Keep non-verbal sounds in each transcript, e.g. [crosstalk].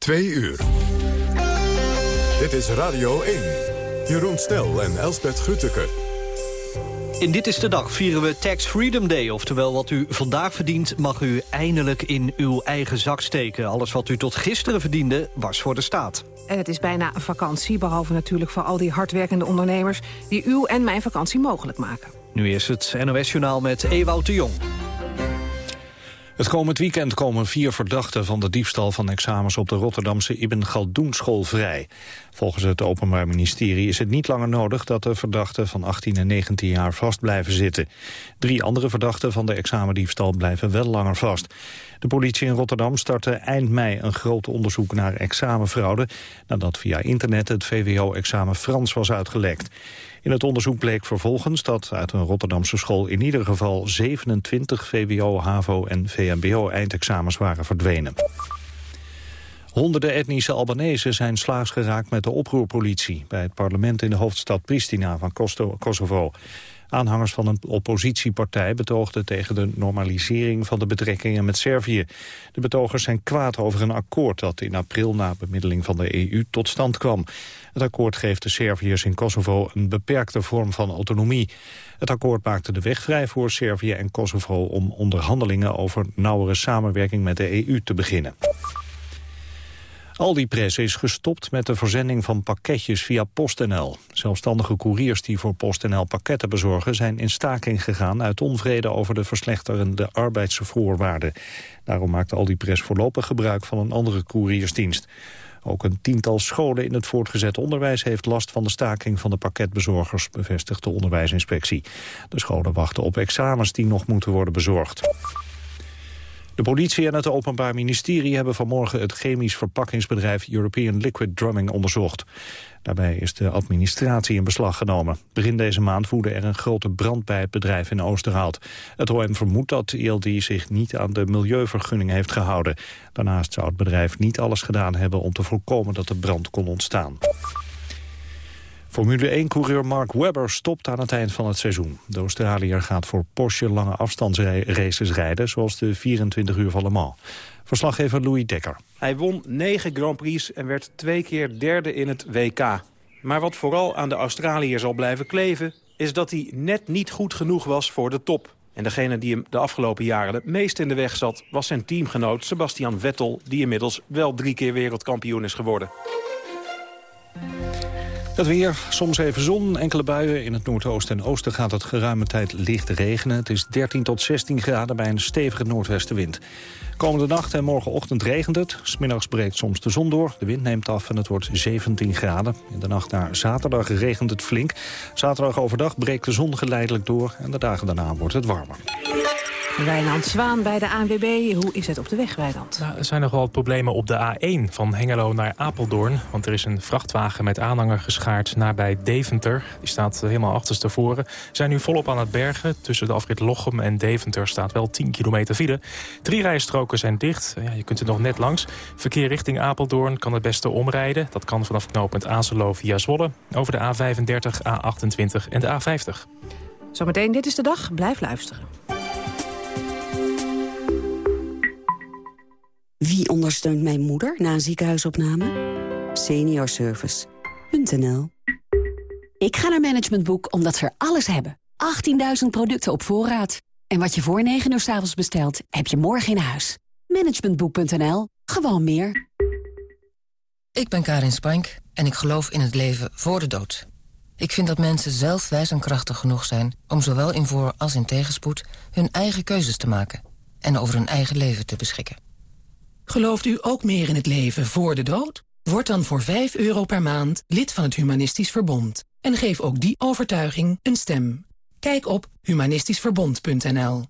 Twee uur. Dit is Radio 1. Jeroen Snel en Elsbeth Grütke. In Dit is de Dag vieren we Tax Freedom Day. Oftewel, wat u vandaag verdient mag u eindelijk in uw eigen zak steken. Alles wat u tot gisteren verdiende was voor de staat. En het is bijna een vakantie, behalve natuurlijk voor al die hardwerkende ondernemers... die uw en mijn vakantie mogelijk maken. Nu is het NOS-journaal met Ewout de Jong. Het komend weekend komen vier verdachten van de diefstal van examens op de Rotterdamse Ibn Galdoen school vrij. Volgens het Openbaar Ministerie is het niet langer nodig dat de verdachten van 18 en 19 jaar vast blijven zitten. Drie andere verdachten van de examendiefstal blijven wel langer vast. De politie in Rotterdam startte eind mei een groot onderzoek naar examenfraude nadat via internet het VWO-examen Frans was uitgelekt. In het onderzoek bleek vervolgens dat uit een Rotterdamse school in ieder geval 27 VWO, HAVO en VMBO-eindexamens waren verdwenen. Honderden etnische Albanese zijn slaags geraakt met de oproerpolitie... bij het parlement in de hoofdstad Pristina van Kosovo. Aanhangers van een oppositiepartij betoogden tegen de normalisering van de betrekkingen met Servië. De betogers zijn kwaad over een akkoord dat in april na bemiddeling van de EU tot stand kwam. Het akkoord geeft de Serviërs in Kosovo een beperkte vorm van autonomie. Het akkoord maakte de weg vrij voor Servië en Kosovo om onderhandelingen over nauwere samenwerking met de EU te beginnen. Aldi-Press is gestopt met de verzending van pakketjes via PostNL. Zelfstandige couriers die voor PostNL pakketten bezorgen... zijn in staking gegaan uit onvrede over de verslechterende arbeidsvoorwaarden. Daarom maakt Aldi-Press voorlopig gebruik van een andere couriersdienst. Ook een tiental scholen in het voortgezet onderwijs heeft last van de staking van de pakketbezorgers, bevestigt de onderwijsinspectie. De scholen wachten op examens die nog moeten worden bezorgd. De politie en het Openbaar Ministerie hebben vanmorgen het chemisch verpakkingsbedrijf European Liquid Drumming onderzocht. Daarbij is de administratie in beslag genomen. Begin deze maand voerde er een grote brand bij het bedrijf in Oosterhout. Het OM vermoedt dat ELD zich niet aan de milieuvergunning heeft gehouden. Daarnaast zou het bedrijf niet alles gedaan hebben om te voorkomen dat de brand kon ontstaan. Formule 1-coureur Mark Webber stopt aan het eind van het seizoen. De Australiër gaat voor Porsche lange afstandsraces rijden... zoals de 24 uur van Le Mans. Verslaggever Louis Dekker. Hij won negen Grand Prix en werd twee keer derde in het WK. Maar wat vooral aan de Australiër zal blijven kleven... is dat hij net niet goed genoeg was voor de top. En degene die hem de afgelopen jaren het meest in de weg zat... was zijn teamgenoot Sebastian Vettel... die inmiddels wel drie keer wereldkampioen is geworden. Het weer, soms even zon, enkele buien. In het noordoosten en oosten gaat het geruime tijd licht regenen. Het is 13 tot 16 graden bij een stevige noordwestenwind. Komende nacht en morgenochtend regent het. Smiddags breekt soms de zon door. De wind neemt af en het wordt 17 graden. In de nacht naar zaterdag regent het flink. Zaterdag overdag breekt de zon geleidelijk door. En de dagen daarna wordt het warmer. Wijnand Zwaan bij de ANWB. Hoe is het op de weg, Wijnand? Nou, er zijn nog wel problemen op de A1 van Hengelo naar Apeldoorn. Want er is een vrachtwagen met aanhanger geschaard nabij Deventer. Die staat helemaal achterstevoren. zijn nu volop aan het bergen. Tussen de afrit Lochem en Deventer staat wel 10 kilometer file. Drie rijstroken zijn dicht. Ja, je kunt er nog net langs. Verkeer richting Apeldoorn kan het beste omrijden. Dat kan vanaf knooppunt Azelo via Zwolle. Over de A35, A28 en de A50. Zometeen, dit is de dag. Blijf luisteren. Wie ondersteunt mijn moeder na een ziekenhuisopname? Seniorservice.nl Ik ga naar Management Boek omdat ze er alles hebben. 18.000 producten op voorraad. En wat je voor 9 uur s avonds bestelt, heb je morgen in huis. Managementboek.nl. Gewoon meer. Ik ben Karin Spank en ik geloof in het leven voor de dood. Ik vind dat mensen zelf wijs en krachtig genoeg zijn... om zowel in voor- als in tegenspoed hun eigen keuzes te maken... en over hun eigen leven te beschikken. Gelooft u ook meer in het leven voor de dood? Word dan voor 5 euro per maand lid van het Humanistisch Verbond. En geef ook die overtuiging een stem. Kijk op humanistischverbond.nl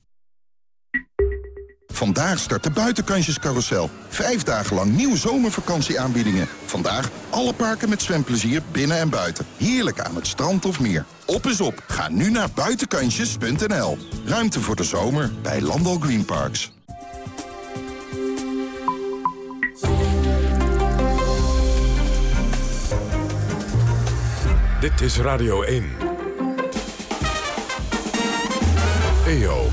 Vandaag start de buitenkansjescarousel. Vijf dagen lang nieuwe zomervakantieaanbiedingen. Vandaag alle parken met zwemplezier binnen en buiten. Heerlijk aan het strand of meer. Op is op. Ga nu naar buitenkansjes.nl. Ruimte voor de zomer bij Landal Green Parks. Dit is Radio 1. EO,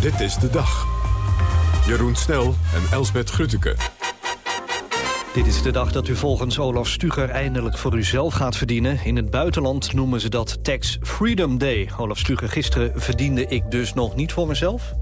dit is de dag. Jeroen Snel en Elsbeth Grütke. Dit is de dag dat u volgens Olaf Stuger eindelijk voor uzelf gaat verdienen. In het buitenland noemen ze dat Tax Freedom Day. Olaf Stuger, gisteren verdiende ik dus nog niet voor mezelf?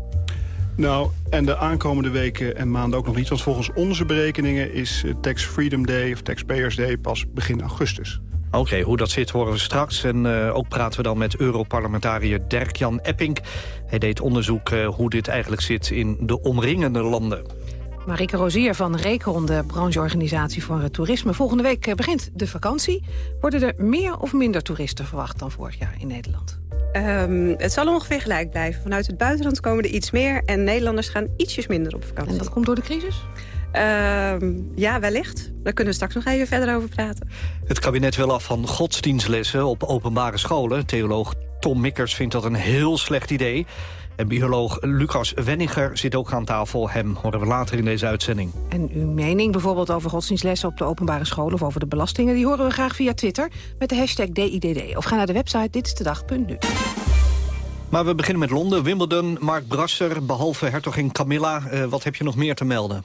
Nou, en de aankomende weken en maanden ook nog niet. Want volgens onze berekeningen is eh, Tax Freedom Day of Taxpayers Day pas begin augustus. Oké, hoe dat zit horen we straks. En uh, ook praten we dan met Europarlementariër Dirk-Jan Epping. Hij deed onderzoek uh, hoe dit eigenlijk zit in de omringende landen. Marike Rozier van Recon, de brancheorganisatie voor het toerisme. Volgende week begint de vakantie. Worden er meer of minder toeristen verwacht dan vorig jaar in Nederland? Um, het zal ongeveer gelijk blijven. Vanuit het buitenland komen er iets meer en Nederlanders gaan ietsjes minder op vakantie. En dat komt door de crisis? Uh, ja, wellicht. Daar kunnen we straks nog even verder over praten. Het kabinet wil af van godsdienstlessen op openbare scholen. Theoloog Tom Mikkers vindt dat een heel slecht idee. En bioloog Lucas Wenninger zit ook aan tafel. Hem horen we later in deze uitzending. En uw mening bijvoorbeeld over godsdienstlessen op de openbare scholen... of over de belastingen, die horen we graag via Twitter... met de hashtag DIDD. Of ga naar de website ditstedag.nu. Maar we beginnen met Londen. Wimbledon, Mark Brasser, behalve hertogin Camilla. Uh, wat heb je nog meer te melden?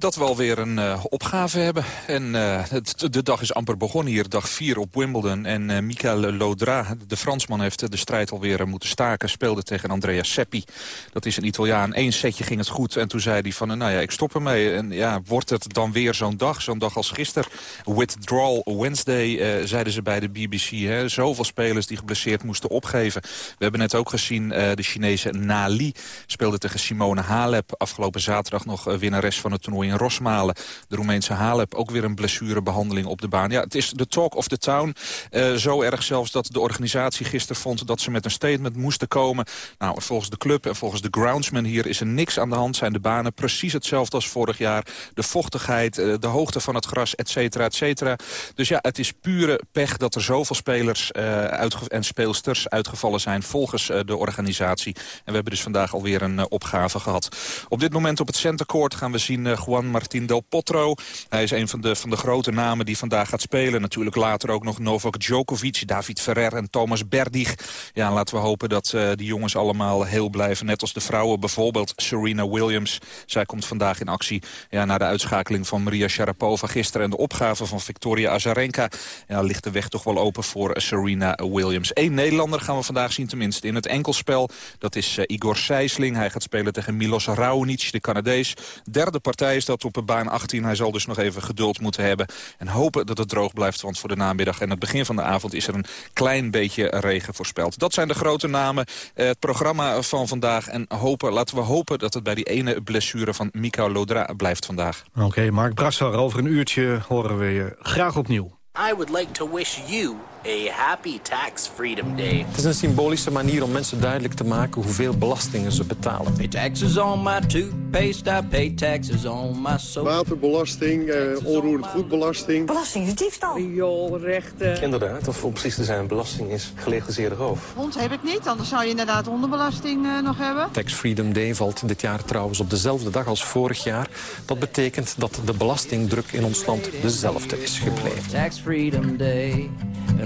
dat we alweer een uh, opgave hebben. En uh, het, de dag is amper begonnen hier, dag 4 op Wimbledon. En uh, Michael Lodra, de Fransman, heeft de strijd alweer moeten staken. Speelde tegen Andrea Seppi. Dat is een Italiaan. Eén setje ging het goed en toen zei hij van, nou ja, ik stop ermee. En ja, wordt het dan weer zo'n dag? Zo'n dag als gisteren. Withdrawal Wednesday, zeiden ze bij de BBC. Hè. Zoveel spelers die geblesseerd moesten opgeven. We hebben net ook gezien, de Chinese Nali speelde tegen Simone Halep. Afgelopen zaterdag nog winnares van het toernooi Rosmalen. De Roemeense Halep ook weer een blessurebehandeling op de baan. Ja, het is de talk of the town. Uh, zo erg zelfs dat de organisatie gisteren vond dat ze met een statement moesten komen. Nou, volgens de club en volgens de groundsman hier is er niks aan de hand. Zijn de banen precies hetzelfde als vorig jaar. De vochtigheid, uh, de hoogte van het gras, et cetera, et cetera. Dus ja, het is pure pech dat er zoveel spelers uh, en speelsters uitgevallen zijn volgens de organisatie. En we hebben dus vandaag alweer een opgave gehad. Op dit moment op het centercourt gaan we zien Juan Martin Del Potro. Hij is een van de, van de grote namen die vandaag gaat spelen. Natuurlijk later ook nog Novak Djokovic, David Ferrer en Thomas Berdig. Ja, laten we hopen dat uh, die jongens allemaal heel blijven. Net als de vrouwen, bijvoorbeeld Serena Williams. Zij komt vandaag in actie ja, na de uitschakeling van Maria Sharapova gisteren. En de opgave van Victoria Azarenka ja, ligt de weg toch wel open voor Serena Williams. Eén Nederlander gaan we vandaag zien tenminste in het enkelspel. Dat is uh, Igor Sijsling. Hij gaat spelen tegen Milos Raonic, de Canadees. Derde partij is dat op baan 18. Hij zal dus nog even geduld moeten hebben. En hopen dat het droog blijft, want voor de namiddag en het begin van de avond... is er een klein beetje regen voorspeld. Dat zijn de grote namen, eh, het programma van vandaag. En hopen, laten we hopen dat het bij die ene blessure van Mika Lodra blijft vandaag. Oké, okay, Mark Brassar, over een uurtje horen we je graag opnieuw. I would like to wish you a happy tax freedom day. Het is een symbolische manier om mensen duidelijk te maken hoeveel belastingen ze betalen. Pay taxes on my toothpaste, I pay taxes on my soap. Waterbelasting, uh, onroerend goedbelasting. Belastingdiefstal. Rioolrechten. Inderdaad, of om precies te zijn, belasting is gelegaliseerde roof. Hond heb ik niet, anders zou je inderdaad hondenbelasting uh, nog hebben. Tax Freedom Day valt dit jaar trouwens op dezelfde dag als vorig jaar. Dat betekent dat de belastingdruk in ons land dezelfde is gebleven. Tax Freedom Day.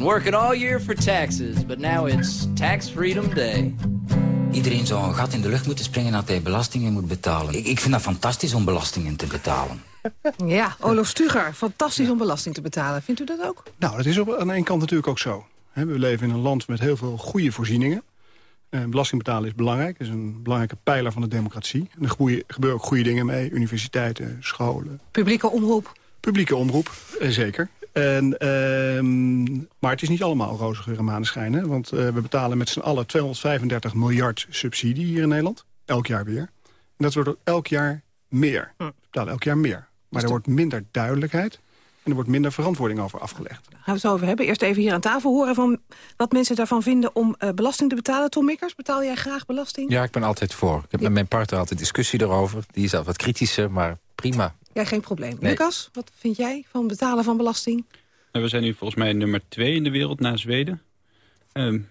Been working all year for taxes, but now it's Tax Freedom Day. Iedereen zou een gat in de lucht moeten springen dat hij belastingen moet betalen. Ik, ik vind dat fantastisch om belastingen te betalen. Ja, Olof Stuger, fantastisch om belasting te betalen. Vindt u dat ook? Nou, dat is op, aan de ene kant natuurlijk ook zo. We leven in een land met heel veel goede voorzieningen. Uh, belasting betalen is belangrijk. Het is een belangrijke pijler van de democratie. En er gebeuren ook goede dingen mee. Universiteiten, scholen. Publieke omroep. Publieke omroep, eh, zeker. En, uh, maar het is niet allemaal roze geur en maneschijn. Want uh, we betalen met z'n allen 235 miljard subsidie hier in Nederland. Elk jaar weer. En dat wordt ook elk jaar meer. We betalen elk jaar meer. Maar er wordt minder duidelijkheid. En er wordt minder verantwoording over afgelegd. Gaan we het over hebben. Eerst even hier aan tafel horen van wat mensen daarvan vinden om uh, belasting te betalen. Tom Mikkers, betaal jij graag belasting? Ja, ik ben altijd voor. Ik heb met mijn partner altijd discussie erover. Die is wat kritischer, maar prima. Ja, geen probleem. Nee. Lucas, wat vind jij van betalen van belasting? Nou, we zijn nu volgens mij nummer twee in de wereld na Zweden. Um,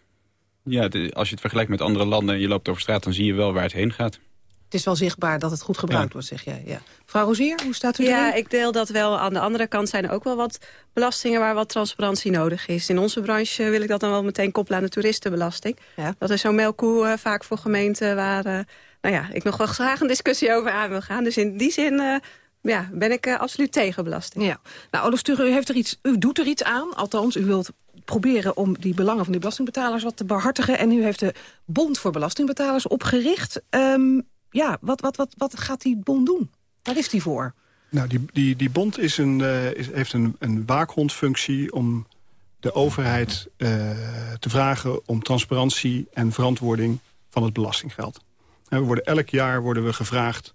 ja, de, als je het vergelijkt met andere landen en je loopt over straat... dan zie je wel waar het heen gaat. Het is wel zichtbaar dat het goed gebruikt ja. wordt, zeg jij. Ja. Mevrouw Rozier, hoe staat u Ja, erin? ik deel dat wel. Aan de andere kant zijn er ook wel wat belastingen... waar wat transparantie nodig is. In onze branche wil ik dat dan wel meteen koppelen aan de toeristenbelasting. Ja. Dat is zo'n melkkoe uh, vaak voor gemeenten waar... Uh, nou ja, ik nog wel graag een discussie over aan wil gaan. Dus in die zin uh, ja, ben ik uh, absoluut tegen belasting. Ja. Nou, Olaf Stuur, u, heeft er iets, u doet er iets aan. Althans, u wilt proberen om die belangen van die belastingbetalers wat te behartigen. En u heeft de Bond voor Belastingbetalers opgericht. Um, ja, wat, wat, wat, wat gaat die bond doen? Waar is die voor? Nou, die, die, die bond is een, uh, is, heeft een, een waakhondfunctie om de overheid uh, te vragen om transparantie en verantwoording van het belastinggeld. En we worden, elk jaar worden we gevraagd,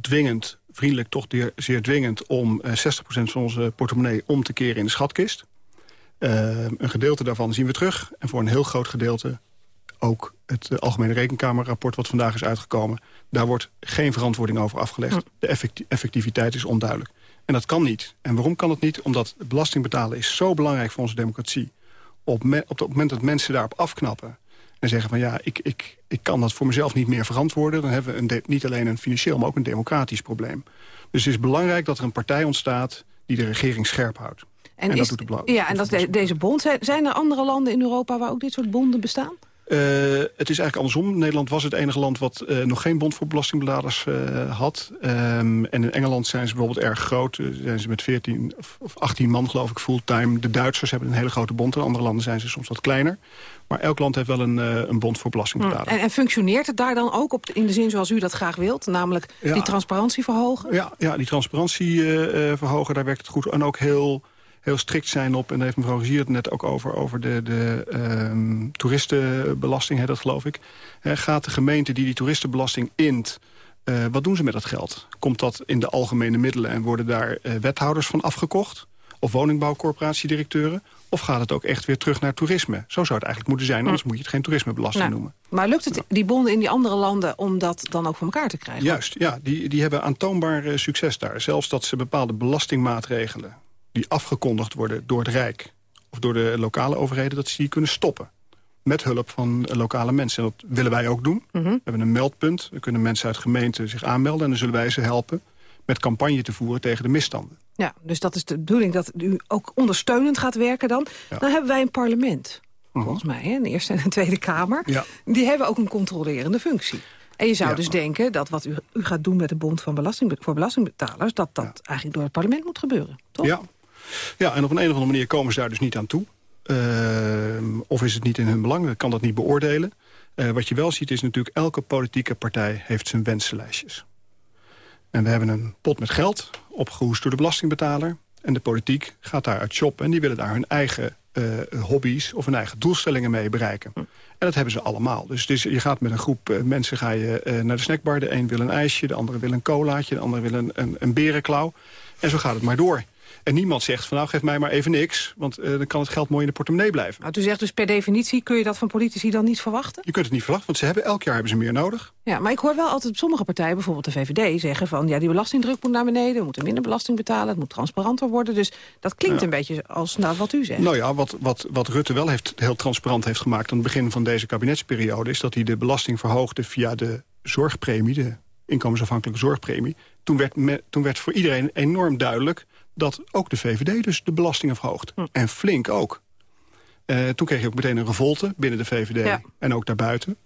dwingend, vriendelijk toch zeer dwingend... om uh, 60% van onze portemonnee om te keren in de schatkist. Uh, een gedeelte daarvan zien we terug. En voor een heel groot gedeelte ook het uh, Algemene Rekenkamerrapport... wat vandaag is uitgekomen. Daar wordt geen verantwoording over afgelegd. De effectiviteit is onduidelijk. En dat kan niet. En waarom kan het niet? Omdat belasting betalen is zo belangrijk voor onze democratie. Op, op het moment dat mensen daarop afknappen... en zeggen van ja, ik, ik, ik kan dat voor mezelf niet meer verantwoorden... dan hebben we een niet alleen een financieel, maar ook een democratisch probleem. Dus het is belangrijk dat er een partij ontstaat... die de regering scherp houdt. En, en dat doet de Ja, en dat de, deze bond. Zijn er andere landen in Europa waar ook dit soort bonden bestaan? Uh, het is eigenlijk andersom. Nederland was het enige land wat uh, nog geen bond voor belastingbeladers uh, had. Um, en in Engeland zijn ze bijvoorbeeld erg groot. zijn ze met 14 of 18 man geloof ik fulltime. De Duitsers hebben een hele grote bond. In andere landen zijn ze soms wat kleiner. Maar elk land heeft wel een, een bond voor belastingbeladers. En, en, functioneert het daar dan ook op in de zin zoals u dat graag wilt? Namelijk ja. die transparantie verhogen? Ja, ja die transparantie verhogen, daar werkt het goed. En ook heel heel strikt zijn op... en daar heeft mevrouw Gezier het net ook over... over de, de um, toeristenbelasting, hè, dat geloof ik. He, gaat de gemeente die die toeristenbelasting int... Uh, wat doen ze met dat geld? Komt dat in de algemene middelen en worden daar uh, wethouders van afgekocht? Of woningbouwcorporatiedirecteuren? Of gaat het ook echt weer terug naar toerisme? Zo zou het eigenlijk moeten zijn, anders moet je het geen toerismebelasting nou, noemen. Maar lukt het die bonden in die andere landen om dat dan ook voor elkaar te krijgen? Juist, ja. Die, die hebben aantoonbaar uh, succes daar. Zelfs dat ze bepaalde belastingmaatregelen die afgekondigd worden door het Rijk... of door de lokale overheden, dat ze die kunnen stoppen. Met hulp van lokale mensen. En dat willen wij ook doen. Mhm. We hebben een meldpunt. Dan kunnen mensen uit gemeenten zich aanmelden... en dan zullen wij ze helpen met campagne te voeren tegen de misstanden. Ja, dus dat is de bedoeling dat u ook ondersteunend gaat werken dan. Dan hebben wij een parlement, Mhm. volgens mij, hè, een Eerste en een Tweede Kamer. Ja. Die hebben ook een controlerende functie. En je zou dus denken dat wat u, u gaat doen met de Bond van Belasting, voor Belastingbetalers... dat dat eigenlijk door het parlement moet gebeuren, toch? Ja. Ja, en op een, een of andere manier komen ze daar dus niet aan toe. Uh, of is het niet in hun belang, ik kan dat niet beoordelen. Uh, wat je wel ziet is natuurlijk elke politieke partij heeft zijn wensenlijstjes. En we hebben een pot met geld, opgehoest door de belastingbetaler. En de politiek gaat daaruit shoppen. En die willen daar hun eigen uh, hobby's of hun eigen doelstellingen mee bereiken. En dat hebben ze allemaal. Dus, dus je gaat met een groep uh, mensen ga je, uh, naar de snackbar. De een wil een ijsje, de andere wil een colaatje... de andere wil een, een, een berenklauw. En zo gaat het maar door. En niemand zegt van nou geef mij maar even niks... want uh, dan kan het geld mooi in de portemonnee blijven. Nou, u zegt dus per definitie kun je dat van politici dan niet verwachten? Je kunt het niet verwachten, want ze hebben, elk jaar hebben ze meer nodig. Ja, maar ik hoor wel altijd sommige partijen, bijvoorbeeld de VVD... zeggen van ja, die belastingdruk moet naar beneden... we moeten minder belasting betalen, het moet transparanter worden. Dus dat klinkt Ja. een beetje als nou, wat u zegt. Nou ja, wat, wat, wat Rutte wel heeft, heel transparant heeft gemaakt... aan het begin van deze kabinetsperiode... is dat hij de belasting verhoogde via de zorgpremie... de inkomensafhankelijke zorgpremie. Toen werd, me- toen werd voor iedereen enorm duidelijk... dat ook de VVD dus de belastingen verhoogt. En flink ook. Eh, toen kreeg je ook meteen een revolte binnen de VVD Ja. en ook daarbuiten.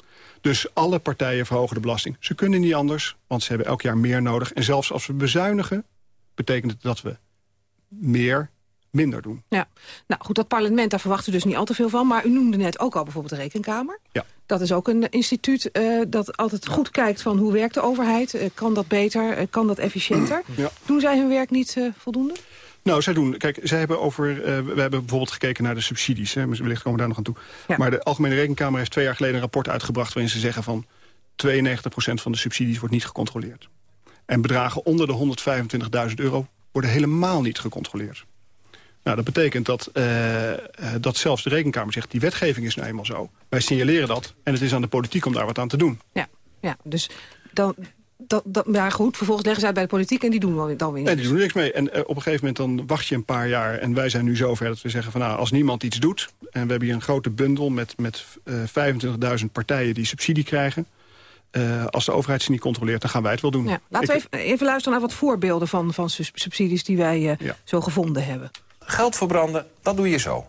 Dus alle partijen verhogen de belasting. Ze kunnen niet anders, want ze hebben elk jaar meer nodig. En zelfs als we bezuinigen, betekent het dat we meer minder doen. Ja, nou goed, dat parlement, daar verwachten we dus niet al te veel van. Maar u noemde net ook al bijvoorbeeld de Rekenkamer. Ja. Dat is ook een instituut eh, dat altijd goed kijkt van hoe werkt de overheid. Eh, kan dat beter, Eh, kan dat efficiënter? Ja. Doen zij hun werk niet voldoende? Nou, zij doen. Kijk, zij hebben over. we hebben bijvoorbeeld gekeken naar de subsidies. Hè, wellicht komen we daar nog aan toe. Ja. Maar de Algemene Rekenkamer heeft twee jaar geleden een rapport uitgebracht. waarin ze zeggen van 92% van de subsidies wordt niet gecontroleerd. En bedragen onder de 125.000 euro worden helemaal niet gecontroleerd. Nou, dat betekent dat, eh, eh, dat zelfs de Rekenkamer zegt... die wetgeving is nou eenmaal zo. Wij signaleren dat en het is aan de politiek om daar wat aan te doen. Ja, ja dus dan... Dat, dat, ja goed, vervolgens leggen ze uit bij de politiek en die doen dan- dan weer niks. die doen niks mee. En eh, op een gegeven moment dan wacht je een paar jaar... en wij zijn nu zover dat we zeggen van nou, als niemand iets doet... en we hebben hier een grote bundel met, met eh 25.000 partijen die subsidie krijgen... als de overheid ze niet controleert, dan gaan wij het wel doen. Ja, laten we even, even luisteren naar wat voorbeelden van, van subsidies die wij zo gevonden hebben. Geld verbranden, dat doe je zo.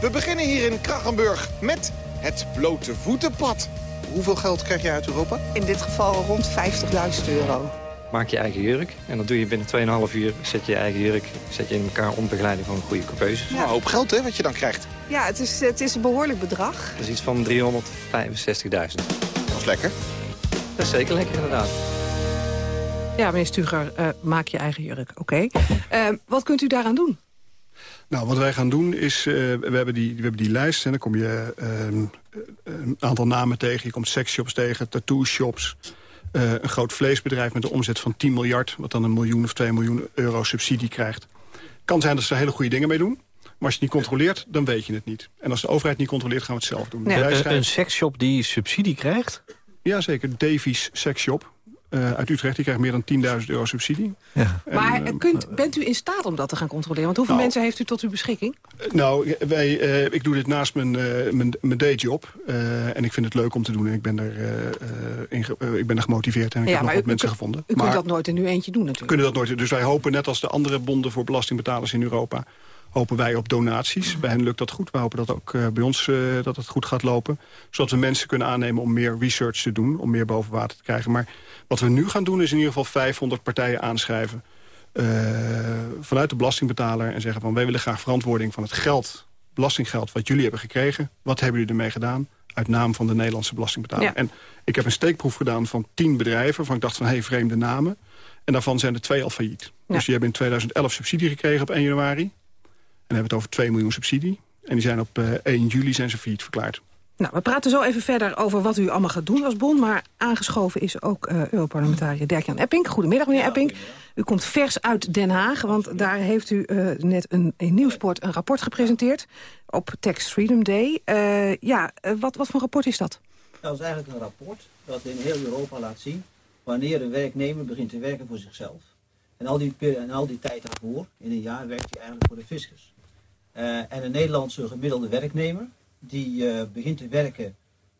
We beginnen hier in Krachenburg met het blote voetenpad. Hoeveel geld krijg je uit Europa? In dit geval rond 50.000 euro. maak je eigen jurk. En dat doe je binnen 2,5 uur, zet je je eigen jurk zet je in elkaar onder begeleiding van een goede coupeuse. Ja. Nou, hoop geld hè, wat je dan krijgt. Ja, het is, het is een behoorlijk bedrag. Dat is iets van 365.000. Dat is lekker. Dat is zeker lekker inderdaad. Ja, meneer Stuger, uh, maak je eigen jurk. Oké. Uh, wat kunt u daaraan doen? Nou, wat wij gaan doen is, uh, we, hebben die, we hebben die lijst... en dan kom je ehm, een aantal namen tegen. Je komt sexshops tegen, tattoo shops... Uh, een groot vleesbedrijf met een omzet van 10 miljard... wat dan een miljoen of 2 miljoen euro subsidie krijgt. kan zijn dat ze hele goede dingen mee doen. Maar als je het niet controleert, dan weet je het niet. En als de overheid niet controleert, gaan we het zelf doen. Nee. Een, een seksshop die subsidie krijgt? Jazeker, Davies Sexshop. Uh, uit Utrecht, die krijgt meer dan 10.000 euro subsidie. Ja. En, maar uh, kunt, bent u in staat om dat te gaan controleren? Want hoeveel nou, mensen heeft u tot uw beschikking? Nou, wij, uh, ik doe dit naast mijn, mijn, mijn dayjob. en ik vind het leuk om te doen. En ik ben er, in, ik ben er gemotiveerd en ik ja, heb nog wat mensen gevonden. U maar, kunt dat nooit in uw eentje doen natuurlijk. kunnen dat nooit. Dus wij hopen, net als de andere bonden voor belastingbetalers in Europa hopen wij op donaties. Bij hen lukt dat goed. We hopen dat ook uh, bij ons uh, dat het goed gaat lopen. Zodat we mensen kunnen aannemen om meer research te doen. Om meer boven water te krijgen. Maar wat we nu gaan doen is in ieder geval 500 partijen aanschrijven. Uh, vanuit de belastingbetaler. En zeggen van wij willen graag verantwoording van het geld. Belastinggeld wat jullie hebben gekregen. Wat hebben jullie ermee gedaan? Uit naam van de Nederlandse belastingbetaler. Ja. En ik heb een steekproef gedaan van 10 bedrijven. Waarvan ik dacht van hé, hey, vreemde namen. En daarvan zijn er twee al failliet. Ja. Dus die hebben in 2011 subsidie gekregen op 1 januari. En hebben het over 2 miljoen subsidie. En die zijn op uh, 1 juli zijn ze failliet verklaard. Nou, we praten zo even verder over wat u allemaal gaat doen als bond. Maar aangeschoven is ook uh, Europarlementariër Dirk-Jan Epping. Goedemiddag, meneer ja, Epping. U komt vers uit Den Haag, want daar heeft u uh, net een, in Nieuwsport een rapport gepresenteerd op Tax Freedom Day. Uh, ja, wat, wat voor rapport is dat? Dat is eigenlijk een rapport dat in heel Europa laat zien wanneer een werknemer begint te werken voor zichzelf. En al die, en al die tijd daarvoor, in een jaar, werkt hij eigenlijk voor de fiscus. Uh, en een Nederlandse gemiddelde werknemer, die uh, begint te werken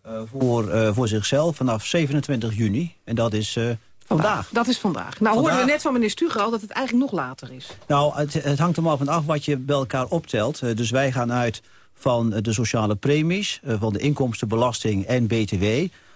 uh, voor, voor zichzelf vanaf 27 juni. En dat is vandaag. Dat is vandaag. Nou vandaag. hoorden we net van meneer al dat het eigenlijk nog later is. Nou, het, het hangt er maar van af wat je bij elkaar optelt. dus wij gaan uit van de sociale premies, van de inkomstenbelasting en btw.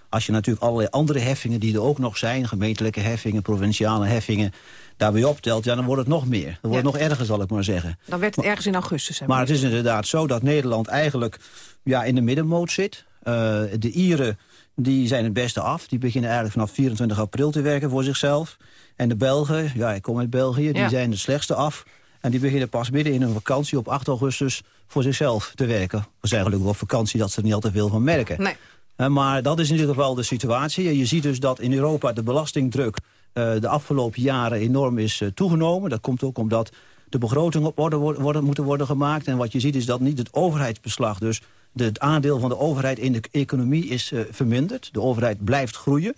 Als je natuurlijk allerlei andere heffingen die er ook nog zijn... gemeentelijke heffingen, provinciale heffingen daarbij optelt, ja, dan wordt het nog meer. Dan wordt ja. het nog erger, zal ik maar zeggen. Dan werd het ergens in augustus. Maar het is inderdaad zo dat Nederland eigenlijk ja, in de middenmoot zit. Uh, de Ieren die zijn het beste af. Die beginnen eigenlijk vanaf 24 april te werken voor zichzelf. En de Belgen, ja, ik kom uit België, die ja. zijn het slechtste af. En die beginnen pas midden in hun vakantie op 8 augustus voor zichzelf te werken. Dat is eigenlijk wel vakantie dat ze er niet altijd veel van merken. Nee. Uh, maar dat is in ieder geval de situatie. Je ziet dus dat in Europa de belastingdruk de afgelopen jaren enorm is uh, toegenomen. Dat komt ook omdat de begrotingen op orde worden, moeten worden gemaakt. En wat je ziet is dat niet het overheidsbeslag... dus de, het aandeel van de overheid in de economie is uh, verminderd. De overheid blijft groeien.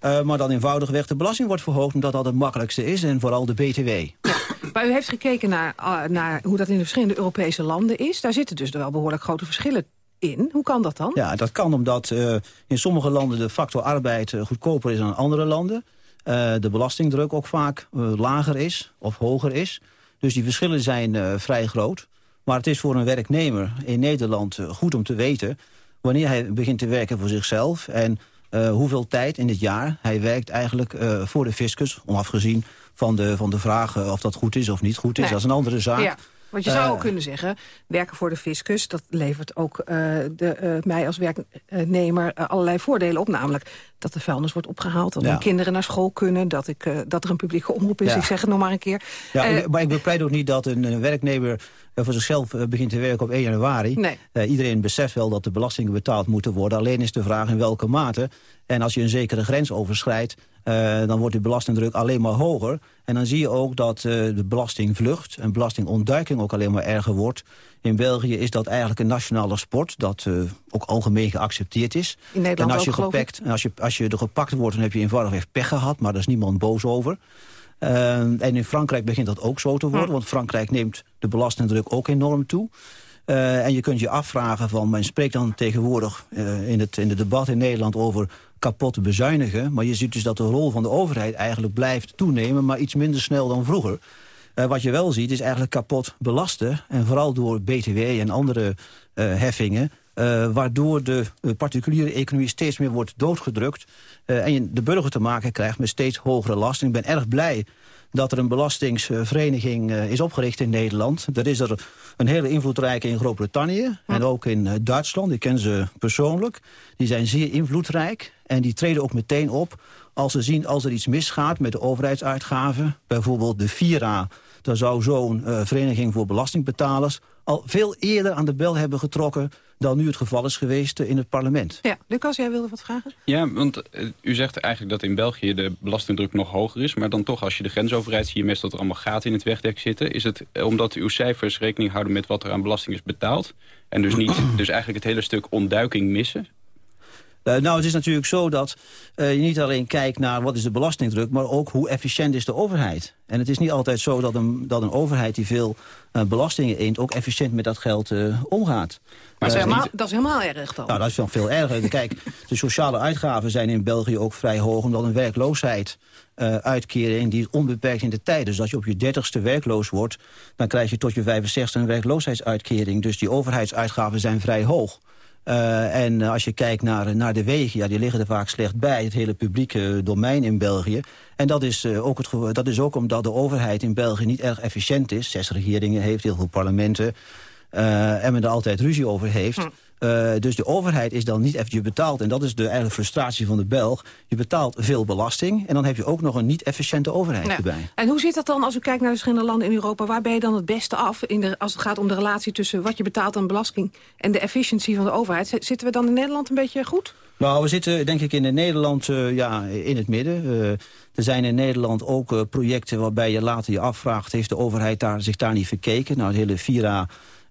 Uh, maar dan eenvoudigweg de belasting wordt verhoogd... omdat dat het makkelijkste is en vooral de BTW. Ja, maar u heeft gekeken naar, uh, naar hoe dat in de verschillende Europese landen is. Daar zitten dus wel behoorlijk grote verschillen in. Hoe kan dat dan? Ja, dat kan omdat uh, in sommige landen de factor arbeid goedkoper is dan andere landen. Uh, de belastingdruk ook vaak uh, lager is of hoger is. Dus die verschillen zijn uh, vrij groot. Maar het is voor een werknemer in Nederland goed om te weten... wanneer hij begint te werken voor zichzelf... en hoeveel tijd in het jaar hij werkt eigenlijk voor de fiscus... onafgezien van de, van de vraag of dat goed is of niet goed is. Nee. Dat is een andere zaak. Ja. Want je zou ook kunnen zeggen, werken voor de fiscus... dat levert ook uh, de, uh, mij als werknemer allerlei voordelen op. Namelijk dat de vuilnis wordt opgehaald, dat ja. mijn kinderen naar school kunnen... dat, ik, dat er een publieke omroep is, ja. ik zeg het nog maar een keer. Ja, maar ik bepleit ook niet dat een, een werknemer voor zichzelf begint te werken op 1 januari. Nee. iedereen beseft wel dat de belastingen betaald moeten worden. Alleen is de vraag in welke mate. En als je een zekere grens overschrijdt... Uh, dan wordt de belastingdruk alleen maar hoger. En dan zie je ook dat uh, de belastingvlucht en belastingontduiking ook alleen maar erger wordt. In België is dat eigenlijk een nationale sport, dat uh, ook algemeen geaccepteerd is. In Nederland en als je ook, gepakt, en als je, als je er gepakt wordt, dan heb je eenvoudigweg pech gehad, maar daar is niemand boos over. Uh, en in Frankrijk begint dat ook zo te worden, want Frankrijk neemt de belastingdruk ook enorm toe. Uh, en je kunt je afvragen van, men spreekt dan tegenwoordig uh, in, het, in het debat in Nederland over kapot bezuinigen. Maar je ziet dus dat de rol van de overheid eigenlijk blijft toenemen, maar iets minder snel dan vroeger. Uh, wat je wel ziet is eigenlijk kapot belasten. En vooral door BTW en andere heffingen Uh, waardoor de particuliere economie steeds meer wordt doodgedrukt. Uh, en je de burger te maken krijgt met steeds hogere lasten. Ik ben erg blij dat er een belastingsvereniging uh, is opgericht in Nederland. Er is er een hele invloedrijke in Groot-Brittannië en ook in Duitsland. Ik ken ze persoonlijk. Die zijn zeer invloedrijk en die treden ook meteen op als ze zien als er iets misgaat met de overheidsuitgaven. Bijvoorbeeld de VIRA, daar zou zo'n uh, vereniging voor belastingbetalers... al veel eerder aan de bel hebben getrokken dan nu het geval is geweest in het parlement. Ja, Lucas, jij wilde wat vragen? Ja, want uh, u zegt eigenlijk dat in België de belastingdruk nog hoger is... maar dan toch, als je de grens overrijdt, zie je meestal dat er allemaal gaten in het wegdek zitten. Is het omdat uw cijfers rekening houden met wat er aan belasting is betaald... en dus, niet, [clears throat] dus eigenlijk het hele stuk ontduiking missen? Uh, nou, het is natuurlijk zo dat uh, je niet alleen kijkt naar wat is de belastingdruk... maar ook hoe efficiënt is de overheid. En het is niet altijd zo dat een, dat een overheid die veel uh, belastingen eent... ook efficiënt met dat geld omgaat. Maar dat is, helemaal, dat is helemaal erg dan. Nou, dat is wel veel erger. [laughs] Kijk, de sociale uitgaven zijn in België ook vrij hoog... omdat een werkloosheid uitkering die is onbeperkt in de tijd. Dus als je op je dertigste werkloos wordt... dan krijg je tot je 65 een werkloosheidsuitkering. Dus die overheidsuitgaven zijn vrij hoog. Uh, en als je kijkt naar, naar de wegen, ja, die liggen er vaak slecht bij. Het hele publieke domein in België. En dat is, ook het, dat is ook omdat de overheid in België niet erg efficiënt is. Zes regeringen heeft, heel veel parlementen. En men er altijd ruzie over heeft. Hm. Uh, dus de overheid is dan niet even, je betaalt, en dat is de eigenlijk frustratie van de Belg, je betaalt veel belasting en dan heb je ook nog een niet-efficiënte overheid erbij. En hoe zit dat dan als u kijkt naar de verschillende landen in Europa, waar ben je dan het beste af in de, als het gaat om de relatie tussen wat je betaalt aan belasting en de efficiëntie van de overheid? Zitten we dan in Nederland een beetje goed? Nou, we zitten denk ik in Nederland uh, ja, in het midden. Uh, er zijn in Nederland ook projecten waarbij je later je afvraagt... heeft de overheid daar, zich daar niet verkeken? Nou, het hele Vira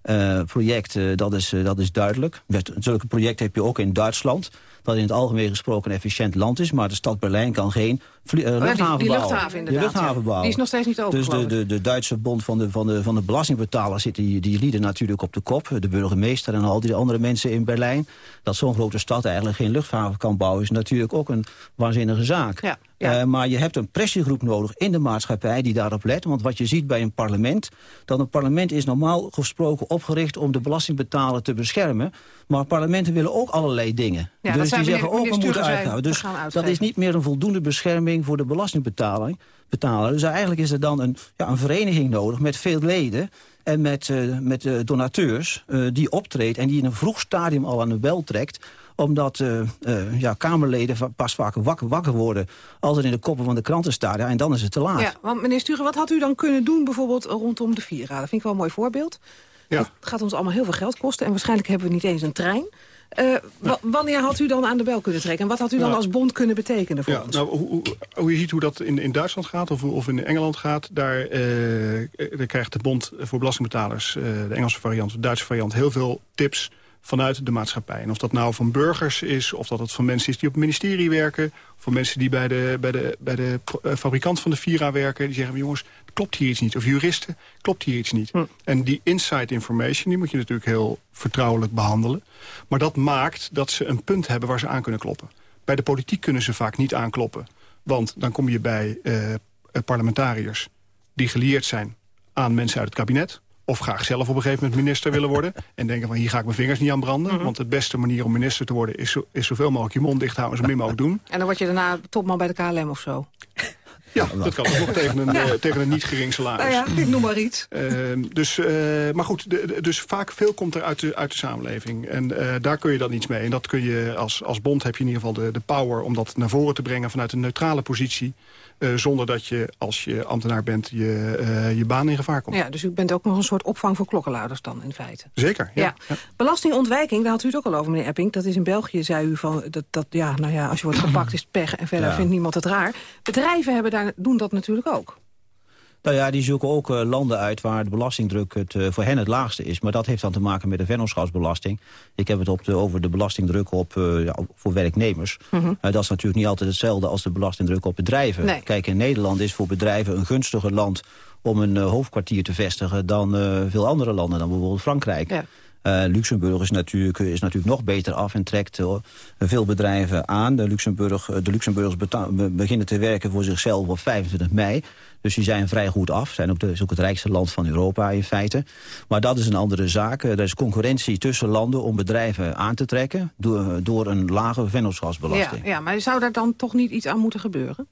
uh, project, uh, dat, is, uh, dat is duidelijk. Zulke projecten heb je ook in Duitsland. Dat in het algemeen gesproken een efficiënt land is. Maar de stad Berlijn kan geen luchthaven oh, die, die bouwen. luchthaven inderdaad. Die luchthaven ja. bouwen. Die is nog steeds niet open, Dus de, de, de Duitse bond van de, van de, van de belastingbetalers zit die, die lieden natuurlijk op de kop. De burgemeester en al die andere mensen in Berlijn. Dat zo'n grote stad eigenlijk geen luchthaven kan bouwen... is natuurlijk ook een waanzinnige zaak. Ja. Ja. Uh, maar je hebt een pressiegroep nodig in de maatschappij die daarop let. Want wat je ziet bij een parlement... dat een parlement is normaal gesproken opgericht om de belastingbetaler te beschermen. Maar parlementen willen ook allerlei dingen. Ja, dus die zeggen ook, we moeten uitgaan. Dus dat is niet meer een voldoende bescherming voor de belastingbetaler. Betaler. Dus eigenlijk is er dan een, ja, een vereniging nodig met veel leden en met, uh, met uh, donateurs uh, die optreedt en die in een vroeg stadium al aan de bel trekt omdat uh, uh, ja, Kamerleden pas vaak wakker, wakker worden... als er in de koppen van de kranten staat. Ja, en dan is het te laat. Ja, want meneer Sturen, wat had u dan kunnen doen bijvoorbeeld rondom de Vira? Dat vind ik wel een mooi voorbeeld. Ja. Het gaat ons allemaal heel veel geld kosten. En waarschijnlijk hebben we niet eens een trein. Uh, ja. Wanneer had u dan aan de bel kunnen trekken? En wat had u dan ja. als bond kunnen betekenen voor ja, ons? Nou, hoe, hoe, hoe, je ziet hoe dat in, in Duitsland gaat of, of in Engeland gaat... daar, uh, daar krijgt de bond voor belastingbetalers, uh, de Engelse variant... de Duitse variant, heel veel tips vanuit de maatschappij. En of dat nou van burgers is, of dat het van mensen is die op het ministerie werken... of van mensen die bij de, bij de, bij de fabrikant van de Vira werken... die zeggen, jongens, klopt hier iets niet. Of juristen, klopt hier iets niet. Hm. En die inside information, die moet je natuurlijk heel vertrouwelijk behandelen. Maar dat maakt dat ze een punt hebben waar ze aan kunnen kloppen. Bij de politiek kunnen ze vaak niet aankloppen. Want dan kom je bij uh, parlementariërs die geleerd zijn aan mensen uit het kabinet of graag zelf op een gegeven moment minister willen worden... [laughs] en denken van hier ga ik mijn vingers niet aan branden... Mm -hmm. want de beste manier om minister te worden is, zo, is zoveel mogelijk je mond dicht houden... en zo min mogelijk doen. En dan word je daarna topman bij de KLM of zo. Ja, dat kan ook tegen een, ja. uh, tegen een niet gering salaris. Nou ja, ik noem maar iets. Uh, dus, uh, maar goed, de, de, dus vaak veel komt er uit de, uit de samenleving. En daar kun je dan iets mee. En dat kun je als, als bond heb je in ieder geval de, de power om dat naar voren te brengen vanuit een neutrale positie. Uh, zonder dat je, als je ambtenaar bent, je, uh, je baan in gevaar komt. Ja, dus u bent ook nog een soort opvang voor klokkenluiders dan, in feite. Zeker, ja. ja. ja. Belastingontwijking, daar had u het ook al over, meneer Epping. Dat is in België, zei u, van, dat, dat, ja, nou ja, als je wordt gepakt is het pech... en verder ja. vindt niemand het raar. Bedrijven hebben daar, doen dat natuurlijk ook. Nou ja, die zoeken ook uh, landen uit waar de belastingdruk het, uh, voor hen het laagste is. Maar dat heeft dan te maken met de vennootschapsbelasting. Ik heb het op de, over de belastingdruk op, uh, ja, voor werknemers. Mm -hmm. dat is natuurlijk niet altijd hetzelfde als de belastingdruk op bedrijven. Nee. Kijk, in Nederland is voor bedrijven een gunstiger land om een hoofdkwartier te vestigen dan veel andere landen, dan bijvoorbeeld Frankrijk. Ja. Luxemburg is natuurlijk, is natuurlijk nog beter af en trekt veel bedrijven aan. De, Luxemburg, de Luxemburgers beginnen te werken voor zichzelf op 25 mei. Dus die zijn vrij goed af. Zijn ook, de, is ook het rijkste land van Europa in feite. Maar dat is een andere zaak. Er is concurrentie tussen landen om bedrijven aan te trekken... door, door een lage vennootschapsbelasting. Ja, ja, maar zou daar dan toch niet iets aan moeten gebeuren?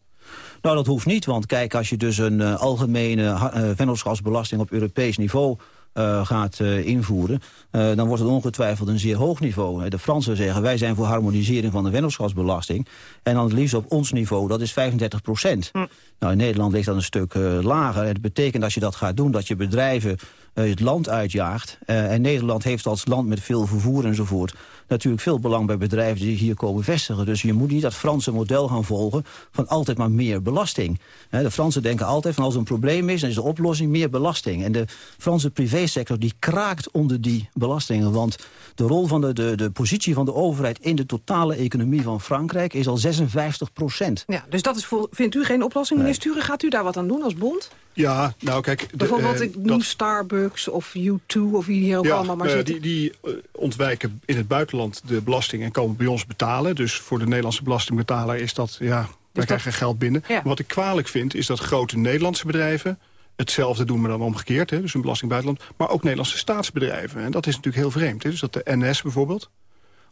Nou, dat hoeft niet, want kijk, als je dus een uh, algemene vennootschapsbelasting op Europees niveau uh, gaat uh, invoeren... Uh, dan wordt het ongetwijfeld een zeer hoog niveau. De Fransen zeggen, wij zijn voor harmonisering van de vennootschapsbelasting. En dan het liefst op ons niveau, dat is 35 procent. Hm. Nou, in Nederland ligt dat een stuk lager. Het betekent als je dat gaat doen, dat je bedrijven het land uitjaagt. en Nederland heeft als land met veel vervoer enzovoort natuurlijk veel belang bij bedrijven die hier komen vestigen. Dus je moet niet dat Franse model gaan volgen van altijd maar meer belasting. De Fransen denken altijd van als er een probleem is, dan is de oplossing meer belasting. En de Franse privésector die kraakt onder die belastingen. Want de rol van de, de, de positie van de overheid in de totale economie van Frankrijk is al 56 procent. Ja, dus dat is voor, vindt u geen oplossing, meneer Sturen? Gaat u daar wat aan doen als bond? Ja, nou kijk... De, Bijvoorbeeld, ik noem Starbucks of U2 of wie hier ook allemaal maar uh, zitten. Die, die uh, ontwijken in het buitenland de belasting en komen bij ons betalen. Dus voor de Nederlandse belastingbetaler is dat... ja, wij krijgen geld binnen. Ja. Wat ik kwalijk vind is dat grote Nederlandse bedrijven hetzelfde doen, maar dan omgekeerd. Hè, dus een belasting buitenland. Maar ook Nederlandse staatsbedrijven. En dat is natuurlijk heel vreemd. Hè. Dus dat de NS bijvoorbeeld,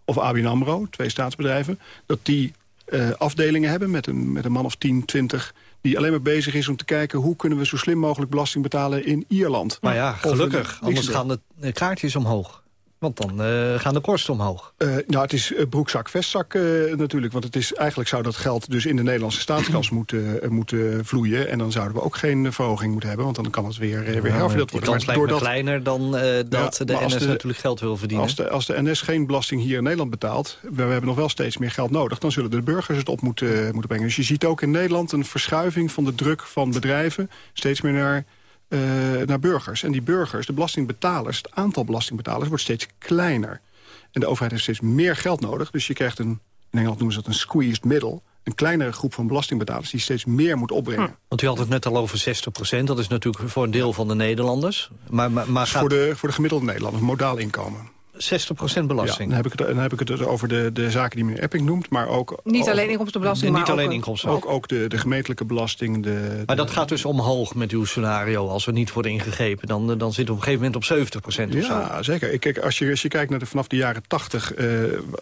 of ABN AMRO, twee staatsbedrijven... dat die uh, afdelingen hebben met een, met een man of 10, 20 die alleen maar bezig is om te kijken... hoe kunnen we zo slim mogelijk belasting betalen in Ierland. Maar ja, gelukkig. Anders gaan de kaartjes omhoog. Want dan uh, gaan de kosten omhoog. Uh, nou, het is broekzak, vestzak uh, natuurlijk. Want het is, eigenlijk zou dat geld dus in de Nederlandse staatskas [clears throat] moeten, moeten vloeien. En dan zouden we ook geen verhoging moeten hebben. Want dan kan het weer, weer nou, herverdeeld worden. De kans kleiner dan dat ja, de NS de, natuurlijk geld wil verdienen. Als de, als de NS geen belasting hier in Nederland betaalt... We, we hebben nog wel steeds meer geld nodig... dan zullen de burgers het op moeten, moeten brengen. Dus je ziet ook in Nederland een verschuiving van de druk van bedrijven... steeds meer naar naar burgers. En die burgers, de belastingbetalers, het aantal belastingbetalers wordt steeds kleiner. En de overheid heeft steeds meer geld nodig. Dus je krijgt een, in Engeland noemen ze dat een squeezed middle een kleinere groep van belastingbetalers die steeds meer moet opbrengen. Hm. Want u had het net al over 60 procent. Dat is natuurlijk voor een deel van de Nederlanders. Maar, maar, maar gaat... voor, de, voor de gemiddelde Nederlander, modaal inkomen. 60% belasting. Ja, dan, heb ik het, dan heb ik het dus over de, de zaken die meneer Epping noemt. Maar ook niet alleen inkomstenbelasting, maar niet alleen inkomsten. Ook, ook de, de gemeentelijke belasting. De, maar dat gaat dus omhoog met uw scenario. Als er niet worden ingegrepen, dan, dan zit het op een gegeven moment op 70% of ja, zo. zeker. Ik, kijk, als, je, als je kijkt naar de, vanaf de jaren 80, uh,